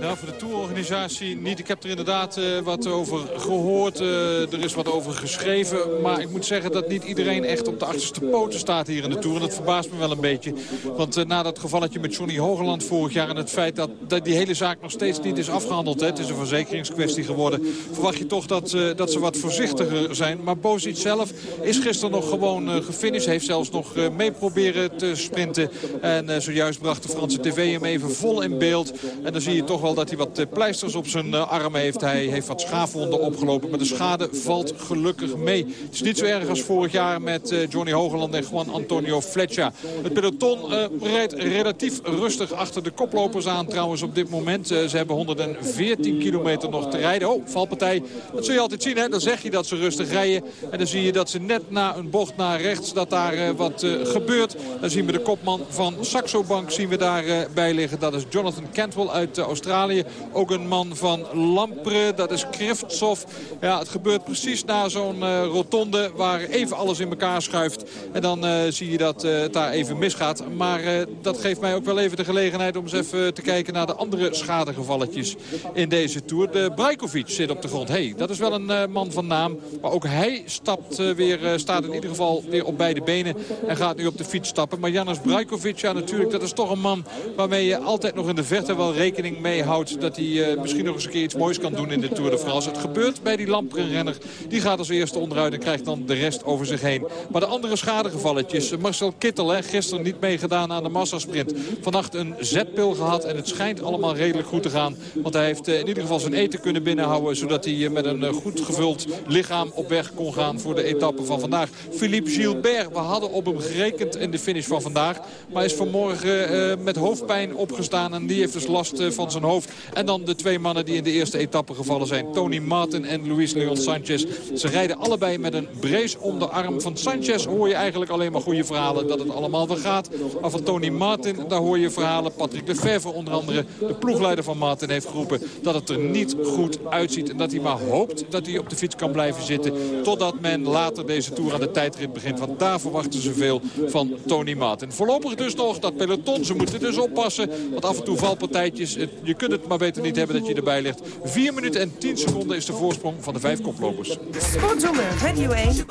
Ja, voor de tourorganisatie niet. Ik heb er inderdaad wat over gehoord. Er is wat over geschreven. Maar ik moet zeggen dat niet iedereen echt op de achterste poten staat hier in de Tour. En dat verbaast me wel een beetje. Want na dat gevalletje met Johnny Hogeland vorig jaar... en het feit dat, dat die hele zaak nog steeds niet is afgehandeld... Het is een verzekeringskwestie geworden... verwacht je toch dat, dat ze wat voorzichtiger zijn. Maar Bozic zelf is gisteren nog gewoon gefinished. Heeft zelfs nog mee proberen te sprinten. En zojuist bracht de Franse tv hem even vol in beeld. En dan zie je toch wel dat hij wat pleisters op zijn arm heeft. Hij heeft wat schaafwonden opgelopen. Maar de schade valt gelukkig mee. Het is niet zo erg als vorig jaar met Johnny Hogeland en Juan Antonio Fletcher. Het peloton uh, rijdt relatief rustig achter de koplopers aan trouwens op dit moment. Uh, ze hebben 114 kilometer nog te rijden. Oh, valpartij. Dat zul je altijd zien, hè? dan zeg je dat ze rustig rijden. En dan zie je dat ze net na een bocht naar rechts, dat daar wat gebeurt. Dan zien we de kopman van Saxo Bank zien we daarbij bij liggen. Dat is Jonathan Cantwell uit Australië. Ook een man van Lampre, dat is Kriftsov. Ja, het gebeurt precies na zo'n rotonde waar even alles in elkaar schuift. En dan zie je dat het daar even misgaat. Maar dat geeft mij ook wel even de gelegenheid om eens even te kijken naar de andere schadegevalletjes in deze Tour. De Brajkovic zit op de grond. hey, dat is wel een uh, man van naam. Maar ook hij stapt, uh, weer, uh, staat in ieder geval weer op beide benen. En gaat nu op de fiets stappen. Maar Janis Brajkovic, ja natuurlijk, dat is toch een man waarmee je altijd nog in de verte wel rekening mee houdt. Dat hij misschien nog eens een keer iets moois kan doen in de Tour de France. Het gebeurt bij die Lampre-renner. Die gaat als eerste onderuit en krijgt dan de rest over zich heen. Maar de andere schadegevalletjes. Marcel Kittel, hè, gisteren niet meegedaan aan de massasprint. Vannacht een zetpil gehad en het schijnt allemaal redelijk goed te gaan. Want hij heeft in ieder geval zijn eten kunnen binnenhouden. Zodat hij met een goed gevuld lichaam op weg kon gaan voor de etappe van vandaag. Philippe Gilbert, we hadden op hem gerekend in de finish van vandaag. Maar is vanmorgen uh, met hoofdpijn opgestaan en die heeft dus last uh, van zijn hoofd. En dan de twee mannen die in de eerste etappe gevallen zijn. Tony Martin en Luis Leon Sanchez. Ze rijden allebei met een brace om de arm. Van Sanchez hoor je eigenlijk alleen maar goede verhalen dat het allemaal weer gaat. Maar van Tony Martin, daar hoor je verhalen. Patrick Lefevre onder andere, de ploegleider van Martin, heeft geroepen dat het er niet goed uitziet. En dat hij maar hoopt dat hij op de fiets kan blijven zitten. Totdat men later deze Tour aan de tijdrit begint. Want daar verwachten ze veel van Tony Martin. Voorlopig dus nog dat peloton. Ze moeten dus oppassen. Want af en toe valpartijtjes. Je kunt het maar beter niet hebben dat je erbij ligt. 4 minuten en 10 seconden is de voorsprong van de vijf koplopers. Sportzomer Radio 1.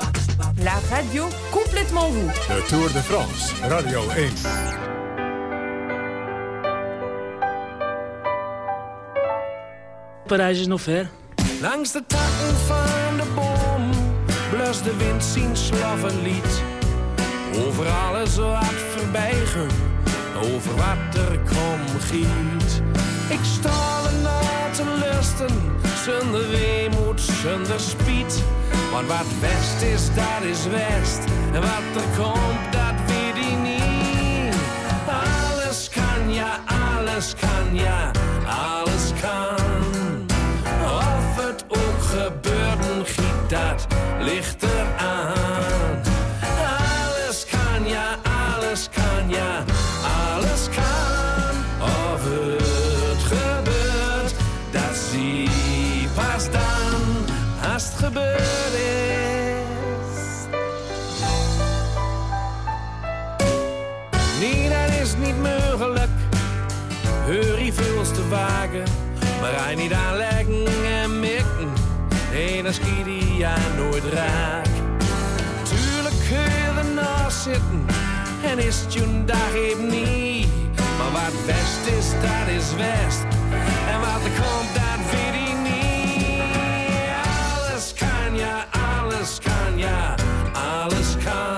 La radio complètement vous. De Tour de France. Radio 1. Parijs is nog ver. Langs de takken van de boom blust de wind zien slaven lied. Over alles wat voorbijgen, over wat er kom giet. Ik sta er na te lusten, zonder weemoed, zonder spiet. Want wat west is, dat is west. En wat er komt, dat weet ik niet. Alles kan, ja, alles kan, ja, alles dat ligt eraan. Alles kan, ja, alles kan, ja, alles kan. Of het gebeurt, dat zie pas dan, als het gebeurd is. Nee, dat is niet mogelijk. Heur veel te wagen, maar hij niet aanleggen en mikken. Nee, dan schiet ja nooit raak. Tuurlijk kun je ernaast zitten en is het je dag even niet. Maar wat best is, dat is west. En wat er komt, dat weet ik niet. Alles kan, ja, alles kan, ja, alles kan.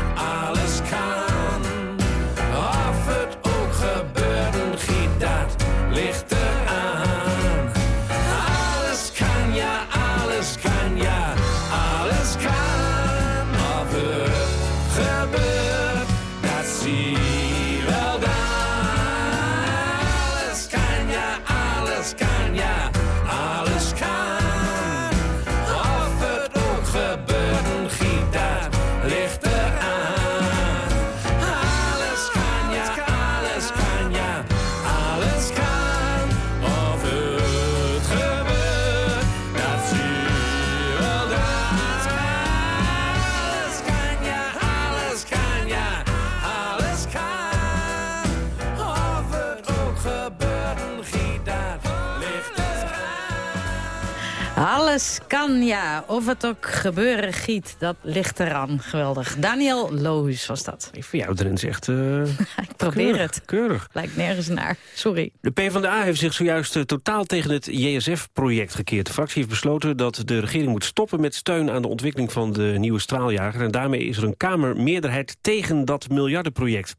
Alles kan, ja. Of het ook gebeuren giet, dat ligt eraan. Geweldig. Daniel Lohuis was dat. Ik vind jou erin echt... Uh, <laughs> ik probeer keurig, het. Keurig. Lijkt nergens naar. Sorry. De PvdA heeft zich zojuist uh, totaal tegen het JSF-project gekeerd. De fractie heeft besloten dat de regering moet stoppen met steun aan de ontwikkeling van de nieuwe straaljager. En daarmee is er een Kamermeerderheid tegen dat miljardenproject.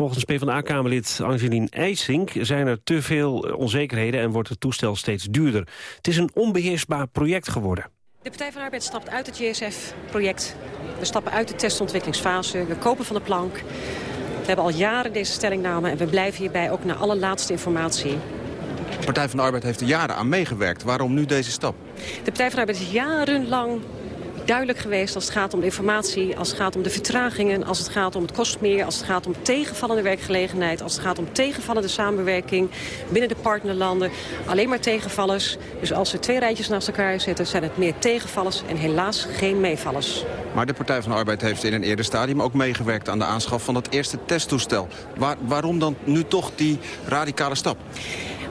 Volgens PvdA-kamerlid Angelien IJsink zijn er te veel onzekerheden... en wordt het toestel steeds duurder. Het is een onbeheersbaar project geworden. De Partij van de Arbeid stapt uit het JSF-project. We stappen uit de testontwikkelingsfase. We kopen van de plank. We hebben al jaren deze stellingname en we blijven hierbij ook naar alle laatste informatie. De Partij van de Arbeid heeft er jaren aan meegewerkt. Waarom nu deze stap? De Partij van de Arbeid is jarenlang duidelijk geweest als het gaat om informatie, als het gaat om de vertragingen, als het gaat om het kostmeer, als het gaat om tegenvallende werkgelegenheid, als het gaat om tegenvallende samenwerking binnen de partnerlanden. Alleen maar tegenvallers. Dus als we twee rijtjes naast elkaar zetten, zijn het meer tegenvallers en helaas geen meevallers. Maar de Partij van de Arbeid heeft in een eerder stadium ook meegewerkt aan de aanschaf van dat eerste testtoestel. Waar, waarom dan nu toch die radicale stap?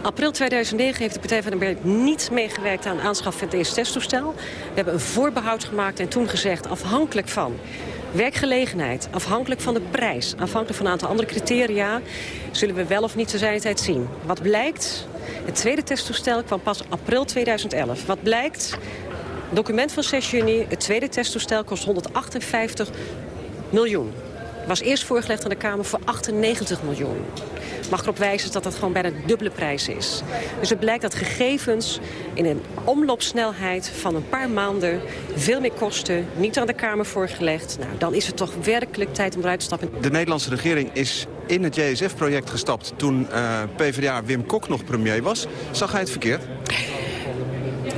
April 2009 heeft de Partij van de Arbeid niet meegewerkt aan aanschaf van het eerste testtoestel. We hebben een voorbehoud gemaakt en toen gezegd afhankelijk van werkgelegenheid, afhankelijk van de prijs, afhankelijk van een aantal andere criteria, zullen we wel of niet zijn tijd zien. Wat blijkt? Het tweede testtoestel kwam pas april 2011. Wat blijkt? Document van 6 juni, het tweede testtoestel kost 158 miljoen. Was eerst voorgelegd aan de Kamer voor 98 miljoen mag erop wijzen dat dat gewoon bijna de dubbele prijs is. Dus het blijkt dat gegevens in een omloopsnelheid van een paar maanden veel meer kosten, niet aan de Kamer voorgelegd. Nou, dan is het toch werkelijk tijd om eruit te stappen. De Nederlandse regering is in het JSF-project gestapt toen uh, PvdA Wim Kok nog premier was. Zag hij het verkeerd?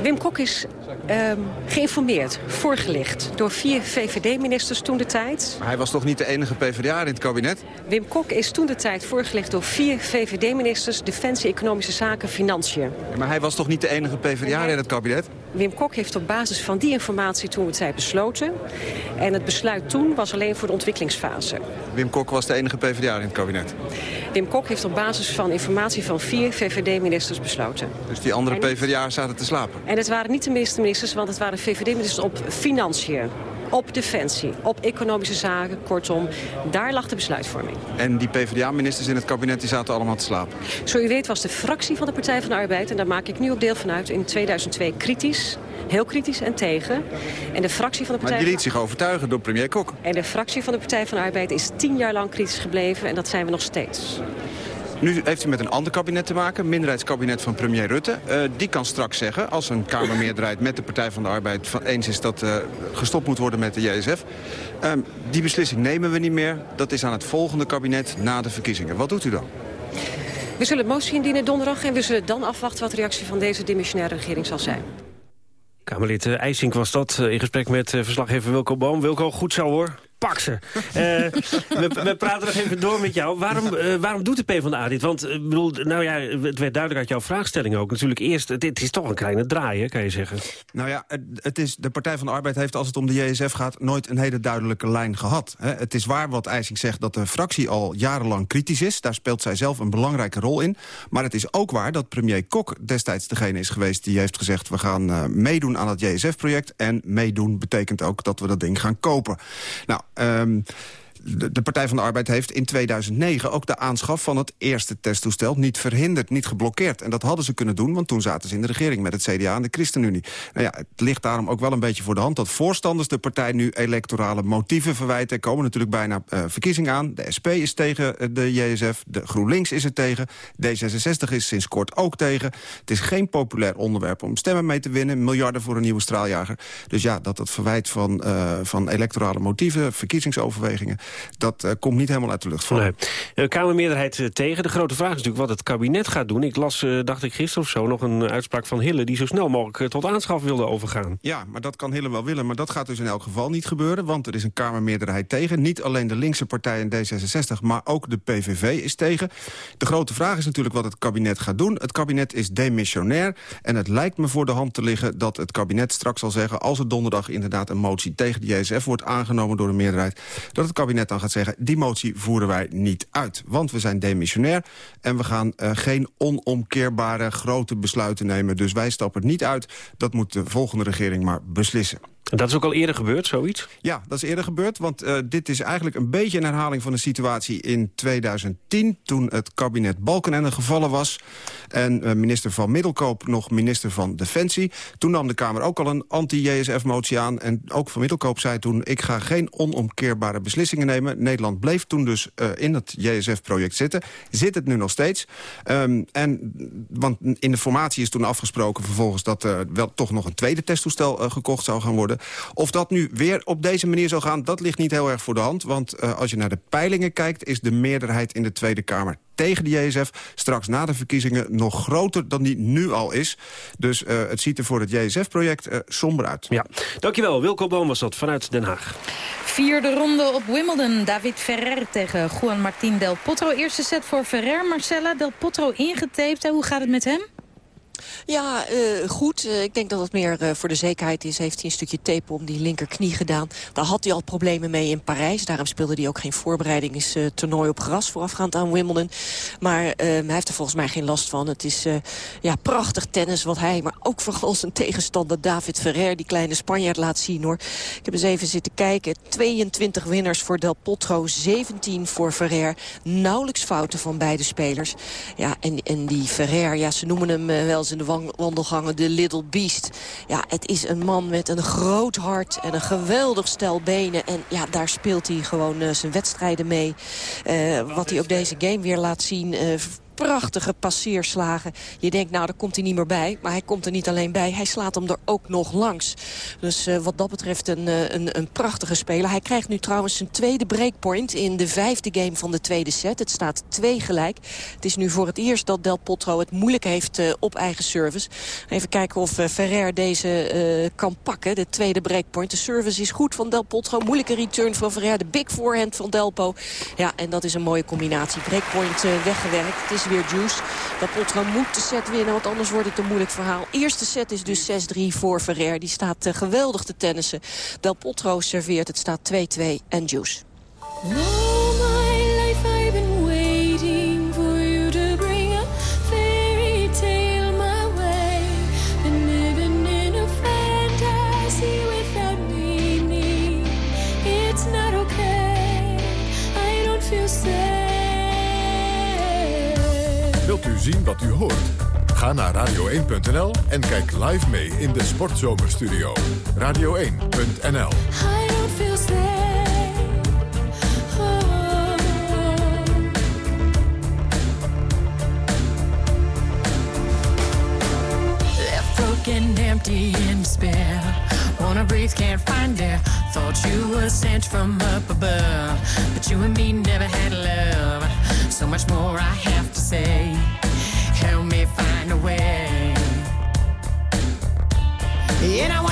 Wim Kok is um, geïnformeerd, voorgelicht door vier VVD-ministers toen de tijd. Maar hij was toch niet de enige PvdA in het kabinet? Wim Kok is toen de tijd voorgelicht door vier VVD-ministers... Defensie, Economische Zaken, Financiën. Ja, maar hij was toch niet de enige PvdA in het kabinet? Wim Kok heeft op basis van die informatie toen het zij besloten. En het besluit toen was alleen voor de ontwikkelingsfase. Wim Kok was de enige PvdA in het kabinet? Wim Kok heeft op basis van informatie van vier VVD-ministers besloten. Dus die andere PvdA's zaten te slapen? En het waren niet de ministers, want het waren VVD-ministers op financiën op defensie, op economische zaken. Kortom, daar lag de besluitvorming. En die PvdA-ministers in het kabinet die zaten allemaal te slapen? Zo u weet was de fractie van de Partij van de Arbeid... en daar maak ik nu ook deel van uit, in 2002 kritisch heel kritisch en tegen. En de fractie van de Partij maar die liet zich overtuigen door premier Kok. En de fractie van de Partij van de Arbeid is tien jaar lang kritisch gebleven... en dat zijn we nog steeds. Nu heeft u met een ander kabinet te maken, minderheidskabinet van premier Rutte. Uh, die kan straks zeggen, als een Kamermeerderheid met de Partij van de Arbeid van eens is dat uh, gestopt moet worden met de JSF. Uh, die beslissing nemen we niet meer. Dat is aan het volgende kabinet na de verkiezingen. Wat doet u dan? We zullen het motie indienen donderdag en we zullen dan afwachten wat de reactie van deze dimissionaire regering zal zijn. Kamerlid IJsink was dat in gesprek met verslaggever Wilco Boom. Wilco, goed zo hoor pak ze. Uh, we, we, praten nog even door met jou. Waarom, uh, waarom doet de PvdA dit? Want uh, bedoel, nou ja, het werd duidelijk uit jouw vraagstelling ook. Natuurlijk eerst, dit is toch een kleine draai, kan je zeggen. Nou ja, het is, de Partij van de Arbeid heeft als het om de JSF gaat... nooit een hele duidelijke lijn gehad. Hè. Het is waar wat IJsing zegt dat de fractie al jarenlang kritisch is. Daar speelt zij zelf een belangrijke rol in. Maar het is ook waar dat premier Kok destijds degene is geweest... die heeft gezegd, we gaan meedoen aan het JSF-project. En meedoen betekent ook dat we dat ding gaan kopen. Nou, Um, de, Partij van de Arbeid heeft in 2009 ook de aanschaf van het eerste testtoestel niet verhinderd, niet geblokkeerd. En dat hadden ze kunnen doen, want toen zaten ze in de regering met het CDA en de ChristenUnie. Nou ja, het ligt daarom ook wel een beetje voor de hand dat voorstanders de partij nu electorale motieven verwijten. Er komen natuurlijk bijna uh, verkiezingen aan. De SP is tegen eh, de JSF, de GroenLinks is er tegen, D66 is sinds kort ook tegen. Het is geen populair onderwerp om stemmen mee te winnen, miljarden voor een nieuwe straaljager. Dus ja, dat het verwijt van, uh, van electorale motieven, verkiezingsoverwegingen, dat uh, komt niet helemaal uit de lucht vallen. Nee. Kamermeerderheid uh, tegen. De grote vraag is natuurlijk wat het kabinet gaat doen. Ik las, uh, dacht ik gisteren of zo, nog een uitspraak van Hille... die zo snel mogelijk tot aanschaf wilde overgaan. Ja, maar dat kan Hille wel willen. Maar dat gaat dus in elk geval niet gebeuren. Want er is een Kamermeerderheid tegen. Niet alleen de linkse partij en D66, maar ook de PVV is tegen. De grote vraag is natuurlijk wat het kabinet gaat doen. Het kabinet is demissionair. En het lijkt me voor de hand te liggen dat het kabinet straks zal zeggen... als er donderdag inderdaad een motie tegen de JSF wordt aangenomen door de meerderheid... dat het kabinet dan gaat zeggen... die motie voeren wij niet uit, want we zijn demissionair... en we gaan uh, geen onomkeerbare grote besluiten nemen. Dus wij stappen niet uit. Dat moet de volgende regering maar beslissen. Dat is ook al eerder gebeurd, zoiets? Ja, dat is eerder gebeurd, want uh, dit is eigenlijk een beetje een herhaling van de situatie in 2010... toen het kabinet Balkenende gevallen was en uh, minister van Middelkoop nog minister van Defensie. Toen nam de Kamer ook al een anti-JSF-motie aan en ook van Middelkoop zei toen... ik ga geen onomkeerbare beslissingen nemen. Nederland bleef toen dus uh, in het JSF-project zitten. Zit het nu nog steeds. Um, en, want in de formatie is toen afgesproken vervolgens... dat er wel toch nog een tweede testtoestel gekocht zou gaan worden. Of dat nu weer op deze manier zal gaan, dat ligt niet heel erg voor de hand. Want uh, als je naar de peilingen kijkt, is de meerderheid in de Tweede Kamer tegen de JSF straks na de verkiezingen nog groter dan die nu al is. Dus uh, het ziet er voor het JSF-project uh, somber uit. Ja, dankjewel. Wilco Boom was dat vanuit Den Haag. Vierde ronde op Wimbledon. David Ferrer tegen Juan Martín Del Potro. Eerste set voor Ferrer. Marcella Del Potro ingetaped. Hoe gaat het met hem? Ja, uh, goed. Uh, ik denk dat het meer uh, voor de zekerheid is. Heeft hij een stukje tape om die linkerknie gedaan. Daar had hij al problemen mee in Parijs. Daarom speelde hij ook geen voorbereidingstoernooi op gras voorafgaand aan Wimbledon. Maar hij heeft er volgens mij geen last van. Het is ja, prachtig tennis wat hij, maar ook vooral zijn tegenstander David Ferrer, die kleine Spanjaard, laat zien hoor. Ik heb eens even zitten kijken. 22 winnaars voor Del Potro, 17 voor Ferrer. Nauwelijks fouten van beide spelers. Ja, en, en die Ferrer, ja, ze noemen hem wel in de wandelgangen de Little Beast. Ja, het is een man met een groot hart en een geweldig stel benen. En ja, daar speelt hij gewoon uh, zijn wedstrijden mee. Uh, wat hij op deze game weer laat zien... Uh, prachtige passeerslagen. Je denkt, nou, daar komt hij niet meer bij. Maar hij komt er niet alleen bij, hij slaat hem er ook nog langs. Dus uh, wat dat betreft een, uh, een, een prachtige speler. Hij krijgt nu trouwens zijn tweede breakpoint in de vijfde game van de tweede set. Het staat twee gelijk. Het is nu voor het eerst dat Del Potro het moeilijk heeft uh, op eigen service. Even kijken of Ferrer deze kan pakken, de tweede breakpoint. De service is goed van Del Potro. Moeilijke return van Ferrer. De big forehand van Delpo. Ja, en dat is een mooie combinatie. Breakpoint weggewerkt. Het is weer juice. Moet de set winnen, want anders wordt het een moeilijk verhaal. Eerste set is dus 6-3 voor Ferrer. Die staat uh, geweldig te tennissen. Del Potro serveert, het staat 2-2 en juice. Zien wat u hoort? Ga naar radio1.nl en kijk live mee in de Sportzomerstudio. Radio1.nl broken, empty, and despair. Wanna breathe, can't find air. Thought you were sent from up above, but you and me never had love. So much more I have to say. And I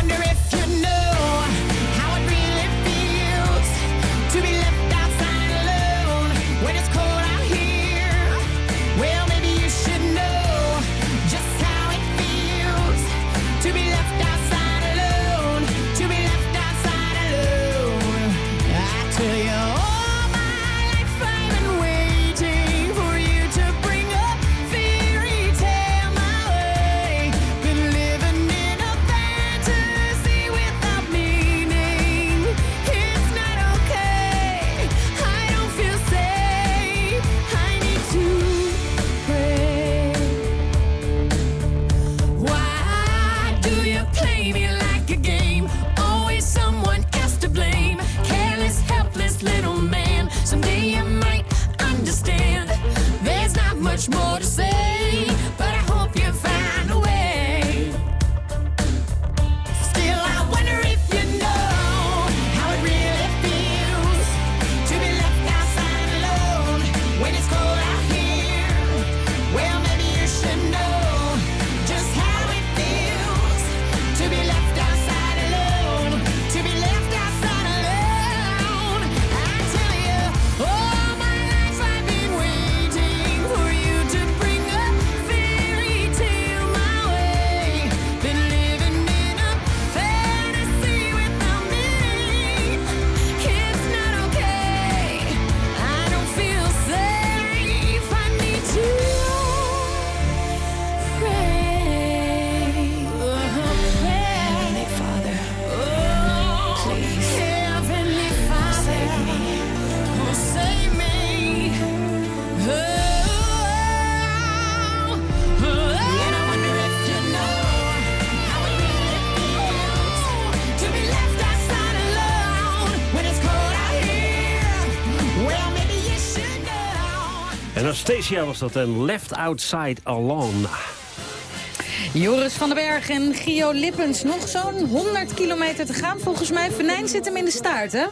Anastasia was dat en Left Outside Alone. Joris van den Berg en Gio Lippens. Nog zo'n 100 kilometer te gaan volgens mij. Venijn zit hem in de staart, hè?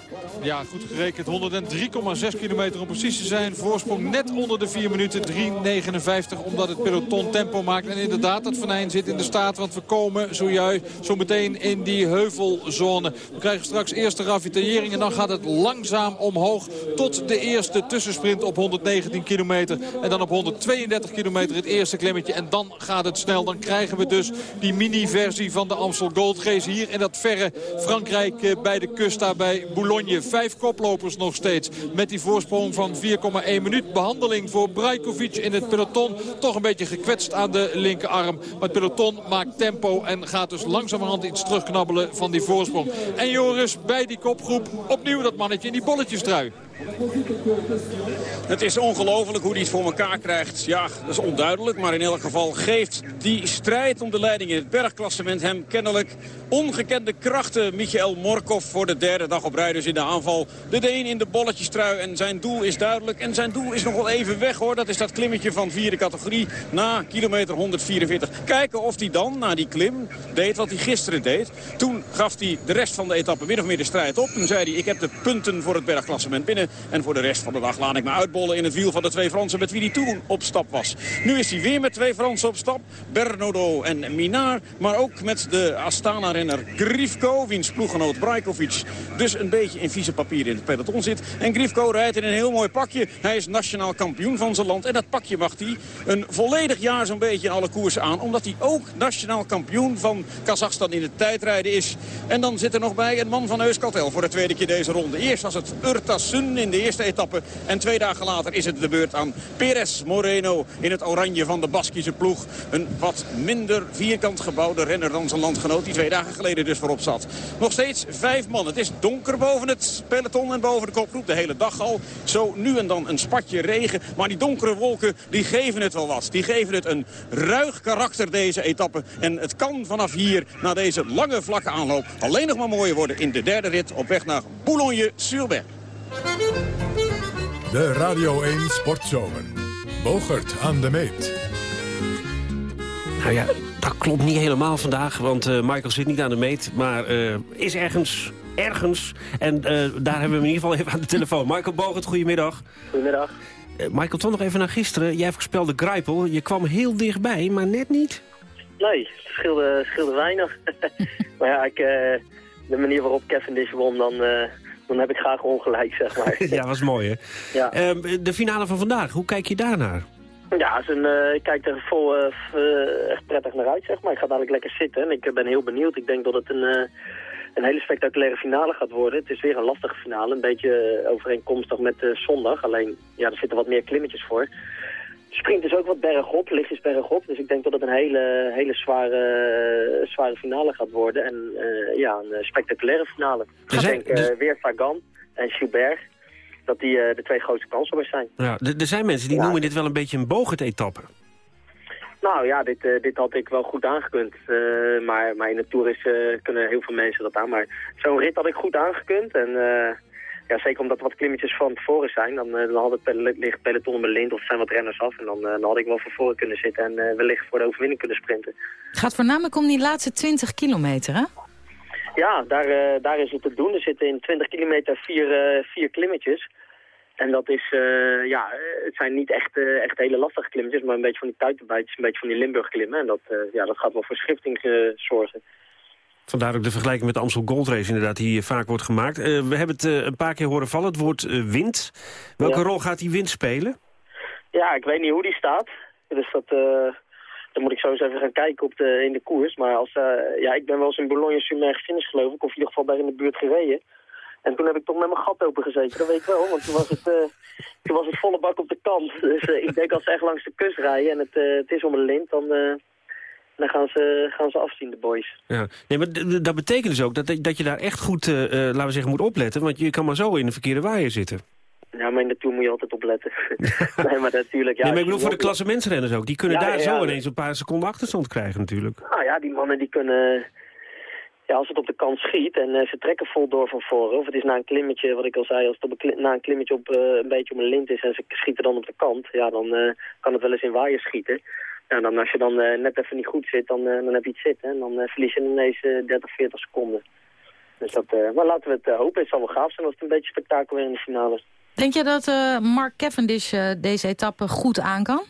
Ja, goed gerekend. 103,6 kilometer om precies te zijn. Voorsprong net onder de 4 minuten. 3,59 omdat het peloton tempo maakt. En inderdaad, dat Venijn zit in de staat. Want we komen zojuist zo meteen in die heuvelzone. We krijgen straks eerst de ravitaillering. En dan gaat het langzaam omhoog tot de eerste tussensprint op 119 kilometer. En dan op 132 kilometer het eerste klimmetje. En dan gaat het snel. Dan krijgen we dus die mini-versie van de Amstel Gold Race. Hier in dat verre Frankrijk eh, bij de kust daar bij Boulogne. Vijf koplopers nog steeds. Met die voorsprong van 4,1 minuut. Behandeling voor Brajkovic in het peloton. Toch een beetje gekwetst aan de linkerarm. Maar het peloton maakt tempo en gaat dus langzamerhand iets terugknabbelen van die voorsprong. En Joris bij die kopgroep opnieuw dat mannetje in die bolletjestrui. Het is ongelooflijk hoe hij het voor elkaar krijgt. Ja, dat is onduidelijk. Maar in elk geval geeft die strijd om de leiding in het bergklassement hem kennelijk ongekende krachten. Michael Morkov voor de derde dag op rij dus in de aanval. De Deen in de bolletjestrui en zijn doel is duidelijk. En zijn doel is nog wel even weg hoor. Dat is dat klimmetje van vierde categorie na kilometer 144. Kijken of hij dan na die klim deed wat hij gisteren deed. Toen gaf hij de rest van de etappe min of meer de strijd op. Toen zei hij ik heb de punten voor het bergklassement binnen. En voor de rest van de dag laat ik me uitbollen in het wiel van de twee Fransen met wie hij toen op stap was. Nu is hij weer met twee Fransen op stap. Bernodo en Minar. Maar ook met de Astana-renner Grifko. Wiens ploeggenoot Brajkovic dus een beetje in vieze papier in het peloton zit. En Grifko rijdt in een heel mooi pakje. Hij is nationaal kampioen van zijn land. En dat pakje mag hij een volledig jaar zo'n beetje in alle koersen aan. Omdat hij ook nationaal kampioen van Kazachstan in het tijdrijden is. En dan zit er nog bij een man van Euskaltel voor de tweede keer deze ronde. Eerst was het Urtasun in de eerste etappe. En twee dagen later is het de beurt aan Perez Moreno in het oranje van de Baskische ploeg. Een wat minder vierkant gebouwde renner dan zijn landgenoot die twee dagen geleden dus voorop zat. Nog steeds vijf man. Het is donker boven het peloton en boven de kopgroep de hele dag al. Zo nu en dan een spatje regen. Maar die donkere wolken die geven het wel wat. Die geven het een ruig karakter deze etappe. En het kan vanaf hier na deze lange vlakke aanloop alleen nog maar mooier worden in de derde rit op weg naar Boulogne-sur-Mer. De Radio 1 Sportzomer. Bogert aan de meet. Nou ja, dat klopt niet helemaal vandaag, want eh, Michael zit niet aan de meet, maar eh, is ergens, ergens. En eh, daar hebben we hem in ieder geval even aan de telefoon. Michael Bogert, goedemiddag. Goedemiddag. Eh, Michael, toch nog even naar gisteren. Jij voorspelde Greipel. Je kwam heel dichtbij, maar net niet. Nee, het scheelde, scheelde weinig. <laughs> maar ja, ik, eh, de manier waarop Cavendish won, dan, eh, dan heb ik graag ongelijk, zeg maar. <laughs> ja, was mooi, hè? Ja. Ehm, de finale van vandaag, hoe kijk je daarnaar? Ja, is een, eh, ik kijk er vol eh, eh, echt prettig naar uit, zeg maar. Ik ga dadelijk lekker zitten en ik ben heel benieuwd. Ik denk dat het een, een hele spectaculaire finale gaat worden. Het is weer een lastige finale, een beetje overeenkomstig met zondag. Alleen, ja, er zitten wat meer klimmetjes voor. Sprint is ook wat bergop, lichtjes bergop. Dus ik denk dat het een hele, hele zware, zware finale gaat worden. En eh, ja, een spectaculaire finale. Ik denk eh, weer Sagan en Gilbert, dat die eh, de twee grootste kanshebbers zijn. Ja, er zijn mensen die noemen dit wel een beetje een Bogert-etappe. Nou ja, dit, dit had ik wel goed aangekund. Maar, maar in de Tour is, kunnen heel veel mensen dat aan. Maar zo'n rit had ik goed aangekund. En ja, zeker omdat er wat klimmetjes van tevoren zijn. Dan, eh, dan had het pel ligt peloton belind of er zijn wat renners af. En dan, eh, dan had ik wel van voren kunnen zitten en eh, wellicht voor de overwinning kunnen sprinten. Het gaat voornamelijk om die laatste 20 kilometer, hè? Ja, daar, daar is het te doen. Er zitten in 20 kilometer vier, vier klimmetjes. En dat is, ja, het zijn niet echt, echt hele lastige klimmetjes, maar een beetje van die tuitenbijtjes, een beetje van die Limburg klimmen. En dat, ja, dat gaat wel voor schifting zorgen. Vandaar ook de vergelijking met de Amstel Gold Race inderdaad, die hier vaak wordt gemaakt. Eh, we hebben het eh, een paar keer horen vallen, het woord eh, wind. Welke Ja. rol gaat die wind spelen? Ja, ik weet niet hoe die staat. Dus dat, eh, dan moet ik zo eens even gaan kijken op de, in de koers. Maar als, eh, ja, ik ben wel eens in Boulogne-sur-Mer gefinished geloof ik, of in ieder geval daar in de buurt gereden. En toen heb ik toch met mijn gat open gezeten, dat weet ik wel. Want toen was het, eh, toen was het volle bak op de kant. Dus eh, ik denk als ze echt langs de kust rijden en het, eh, het is om een lint, dan, eh, dan gaan, ze, gaan ze afzien, de boys. Ja. Nee, maar dat betekent dus ook dat, dat je daar echt goed, eh, eh, laten we zeggen, moet opletten. Want je kan maar zo in de verkeerde waaier zitten. Ja, maar in de Tour moet je altijd opletten. <laughs> nee, maar natuurlijk... Ja, nee, maar ik bedoel voor de op- klassementsrenners ook. Die kunnen Ja, daar ja, zo ja. ineens een paar seconden achterstand krijgen natuurlijk. Nou ja, die mannen die kunnen... ja, als het op de kant schiet en eh, ze trekken vol door van voren... of het is na een klimmetje, wat ik al zei, als het op een na een klimmetje op, een beetje om een lint is... en ze schieten dan op de kant, ja, dan kan het wel eens in waaien schieten. Ja, dan als je dan eh, net even niet goed zit, dan, eh, dan heb je iets zitten. En dan eh, verlies je ineens eh, 30, 40 seconden. Dus dat, eh, maar laten we het hopen. Het zal wel gaaf zijn als het een beetje spektakel weer in de finale. Denk je dat Mark Cavendish deze etappe goed aan kan?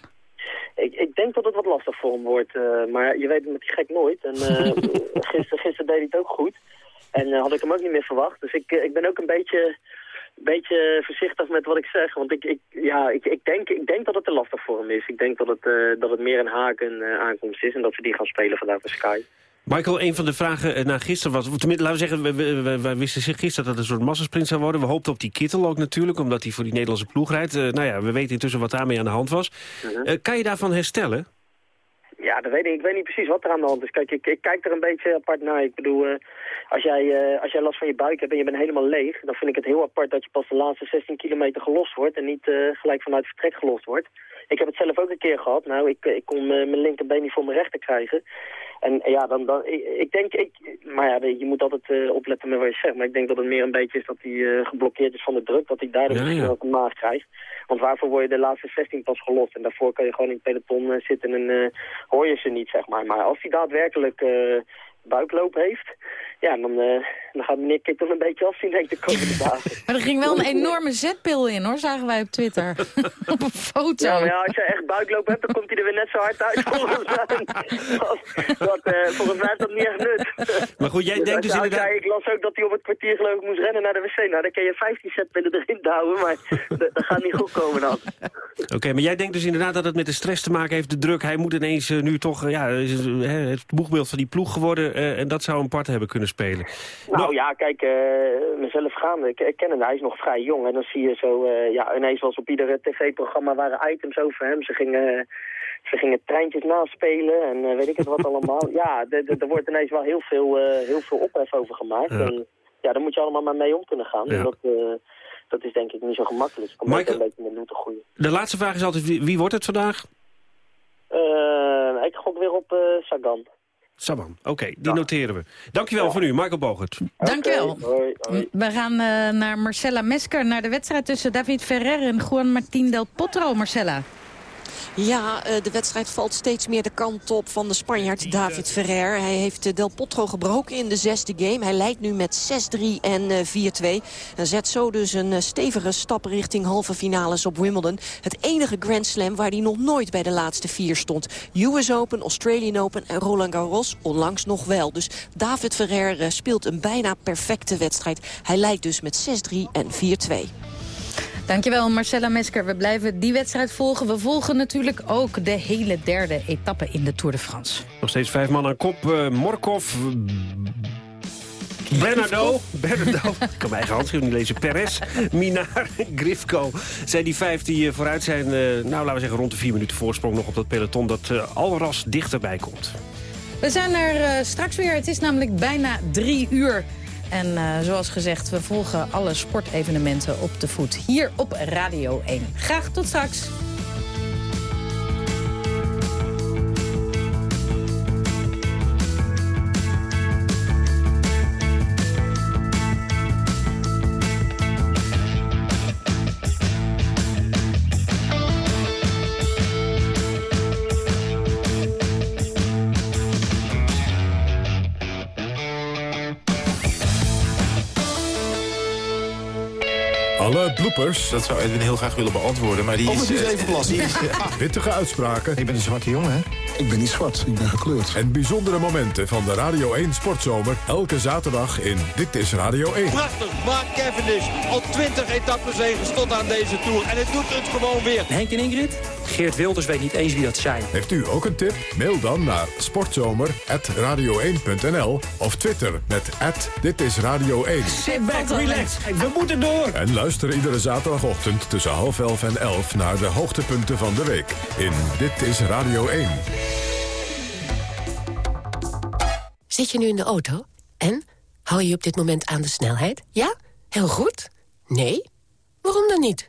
Ik, ik denk dat het wat lastig voor hem wordt. maar je weet het met die gek nooit. En <laughs> gisteren, gisteren deed hij het ook goed. En had ik hem ook niet meer verwacht. Dus ik, ik ben ook een beetje, beetje voorzichtig met wat ik zeg. Want ik, ik, ja, ik, ik, denk, ik denk dat het te lastig voor hem is. Ik denk dat het, eh, dat het meer een haken eh, aankomst is. En dat we die gaan spelen vandaag bij Sky. Michael, een van de vragen eh, na gisteren was... Tenminste, laten we zeggen, we, we- we wisten gisteren dat het een soort massasprint zou worden. We hoopten op die Kittel ook natuurlijk, omdat hij voor die Nederlandse ploeg rijdt. Nou ja, we weten intussen wat daarmee aan de hand was. Eh, kan je daarvan herstellen? Ja, dat weet ik. Ik weet niet precies wat er aan de hand is. Kijk, ik, ik kijk er een beetje apart naar. Ik bedoel, eh, als, jij, eh, als jij last van je buik hebt en je bent helemaal leeg... dan vind ik het heel apart dat je pas de laatste 16 kilometer gelost wordt... en niet eh, gelijk vanuit vertrek gelost wordt. Ik heb het zelf ook een keer gehad. Nou, ik, ik kon eh, mijn linkerbeen niet voor mijn rechter krijgen. En eh, ja, dan, dan, ik, ik denk, ik, maar ja, je moet altijd eh, opletten met wat je zegt. Maar ik denk dat het meer een beetje is dat hij geblokkeerd is van de druk. Dat hij daardoor Ja, misschien ja. ook een maag krijgt. Want waarvoor word je de laatste 16 pas gelost? En daarvoor kan je gewoon in het peloton zitten en hoor je ze niet, zeg maar. Maar als hij daadwerkelijk buikloop heeft, ja, dan, eh, dan gaat meneer Kittel een beetje afzien, denk ik, de komende <laughs> dagen. Maar er ging wel een enorme zetpil in, hoor, zagen wij op Twitter. <laughs> op een foto. Ja, maar ja, als je echt buikloop hebt, dan komt hij er weer net zo hard uit volgens mij. Dat, <laughs> dat, eh, volgens mij heeft dat niet echt nut. Maar goed, jij Dus denkt dus inderdaad... Ik las ook dat hij op het kwartier geloof ik moest rennen naar de wc. Nou, dan kun je 15 zetpillen erin houden, maar dat, dat gaat niet goed komen dan. Oké, maar jij denkt dus inderdaad dat het met de stress te maken heeft, de druk. Hij moet ineens eh, nu toch, ja, is, het boegbeeld van die ploeg geworden. eh, en dat zou een part hebben kunnen spelen. Nou ja, kijk, eh, mezelf gaande. Ik, ik ken hem, hij is nog vrij jong. En dan zie je zo, eh, ja, ineens was op iedere tv-programma waren items over hem. Ze gingen, ze gingen treintjes naspelen en eh, weet ik het wat <laughs> allemaal. Ja, er- wordt ineens wel heel veel, heel veel ophef over gemaakt. Ja. En ja, daar moet je allemaal maar mee om kunnen gaan. Ja. En dat, dat is denk ik niet zo gemakkelijk. Komt ook Michael- een beetje met te groeien. De laatste vraag is altijd, wie, wie wordt het vandaag? Ik gok weer op Sagan. Saban. Oké, die noteren we. Dankjewel voor nu, Michael Bogert. Dankjewel. Hoi, hoi. We gaan eh, naar Marcella Mesker, naar de wedstrijd tussen David Ferrer en Juan Martín del Potro. Marcella. Ja, eh, de wedstrijd valt steeds meer de kant op van de Spanjaard David Ferrer. Hij heeft eh, Del Potro gebroken in de zesde game. Hij leidt nu met 6-3 en eh, 4-2. En zet zo dus een eh, stevige stap richting halve finales op Wimbledon. Het enige Grand Slam waar hij nog nooit bij de laatste vier stond. US Open, Australian Open en Roland Garros onlangs nog wel. Dus David Ferrer eh, speelt een bijna perfecte wedstrijd. Hij leidt dus met 6-3 en 4-2. Dankjewel Marcella Mesker. We blijven die wedstrijd volgen. We volgen natuurlijk ook de hele derde etappe in de Tour de France. Nog steeds vijf man aan kop. eh, Morkov, Bernardo, <laughs> Bernardo, ik kan mijn eigen handschrift niet lezen, Perez, Minar, <laughs> Grifko. Zijn die vijf die eh, vooruit zijn, eh, nou laten we zeggen rond de vier minuten voorsprong nog op dat peloton dat eh, alras dichterbij komt. We zijn er eh, straks weer. Het is namelijk bijna drie uur. En eh, zoals gezegd, we volgen alle sportevenementen op de voet. Hier op Radio 1. Graag tot straks. Dat zou Edwin heel graag willen beantwoorden, maar die Oh, is... eh, even plassen. eh, Wittige uitspraken. Ik ben een zwarte jongen, hè? Ik ben niet zwart, ik ben gekleurd. En bijzondere momenten van de Radio 1 Sportzomer. Elke zaterdag in Dit is Radio 1. Prachtig, Mark Cavendish. Al 20 etappes heen tot aan deze Tour. En het doet het gewoon weer. Henk en Ingrid? Geert Wilders weet niet eens wie dat zijn. Heeft u ook een tip? Mail dan naar sportzomer.radio1.nl of Twitter met Dit is Radio 1. Sit back, relax. We moeten door. En luister iedere zaterdagochtend tussen half elf en elf naar de hoogtepunten van de week in Dit is Radio 1. Zit je nu in de auto? En? Hou je op dit moment aan de snelheid? Ja? Heel goed? Nee? Waarom dan niet?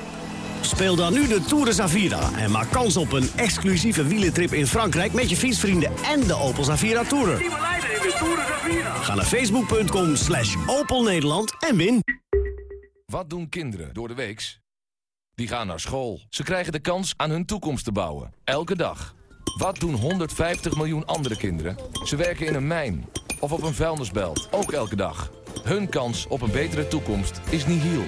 Speel dan nu de Tour de Zavira en maak kans op een exclusieve wielentrip in Frankrijk... met je fietsvrienden en de Opel Zavira Tourer. Ga naar facebook.com slash Opel Nederland en win. Wat doen kinderen door de weeks? Die gaan naar school. Ze krijgen de kans aan hun toekomst te bouwen. Elke dag. Wat doen 150 miljoen andere kinderen? Ze werken in een mijn of op een vuilnisbelt. Ook elke dag. Hun kans op een betere toekomst is nihil.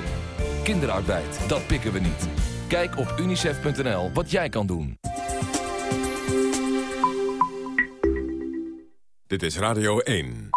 Kinderarbeid, dat pikken we niet. Kijk op unicef.nl wat jij kan doen. Dit is Radio 1.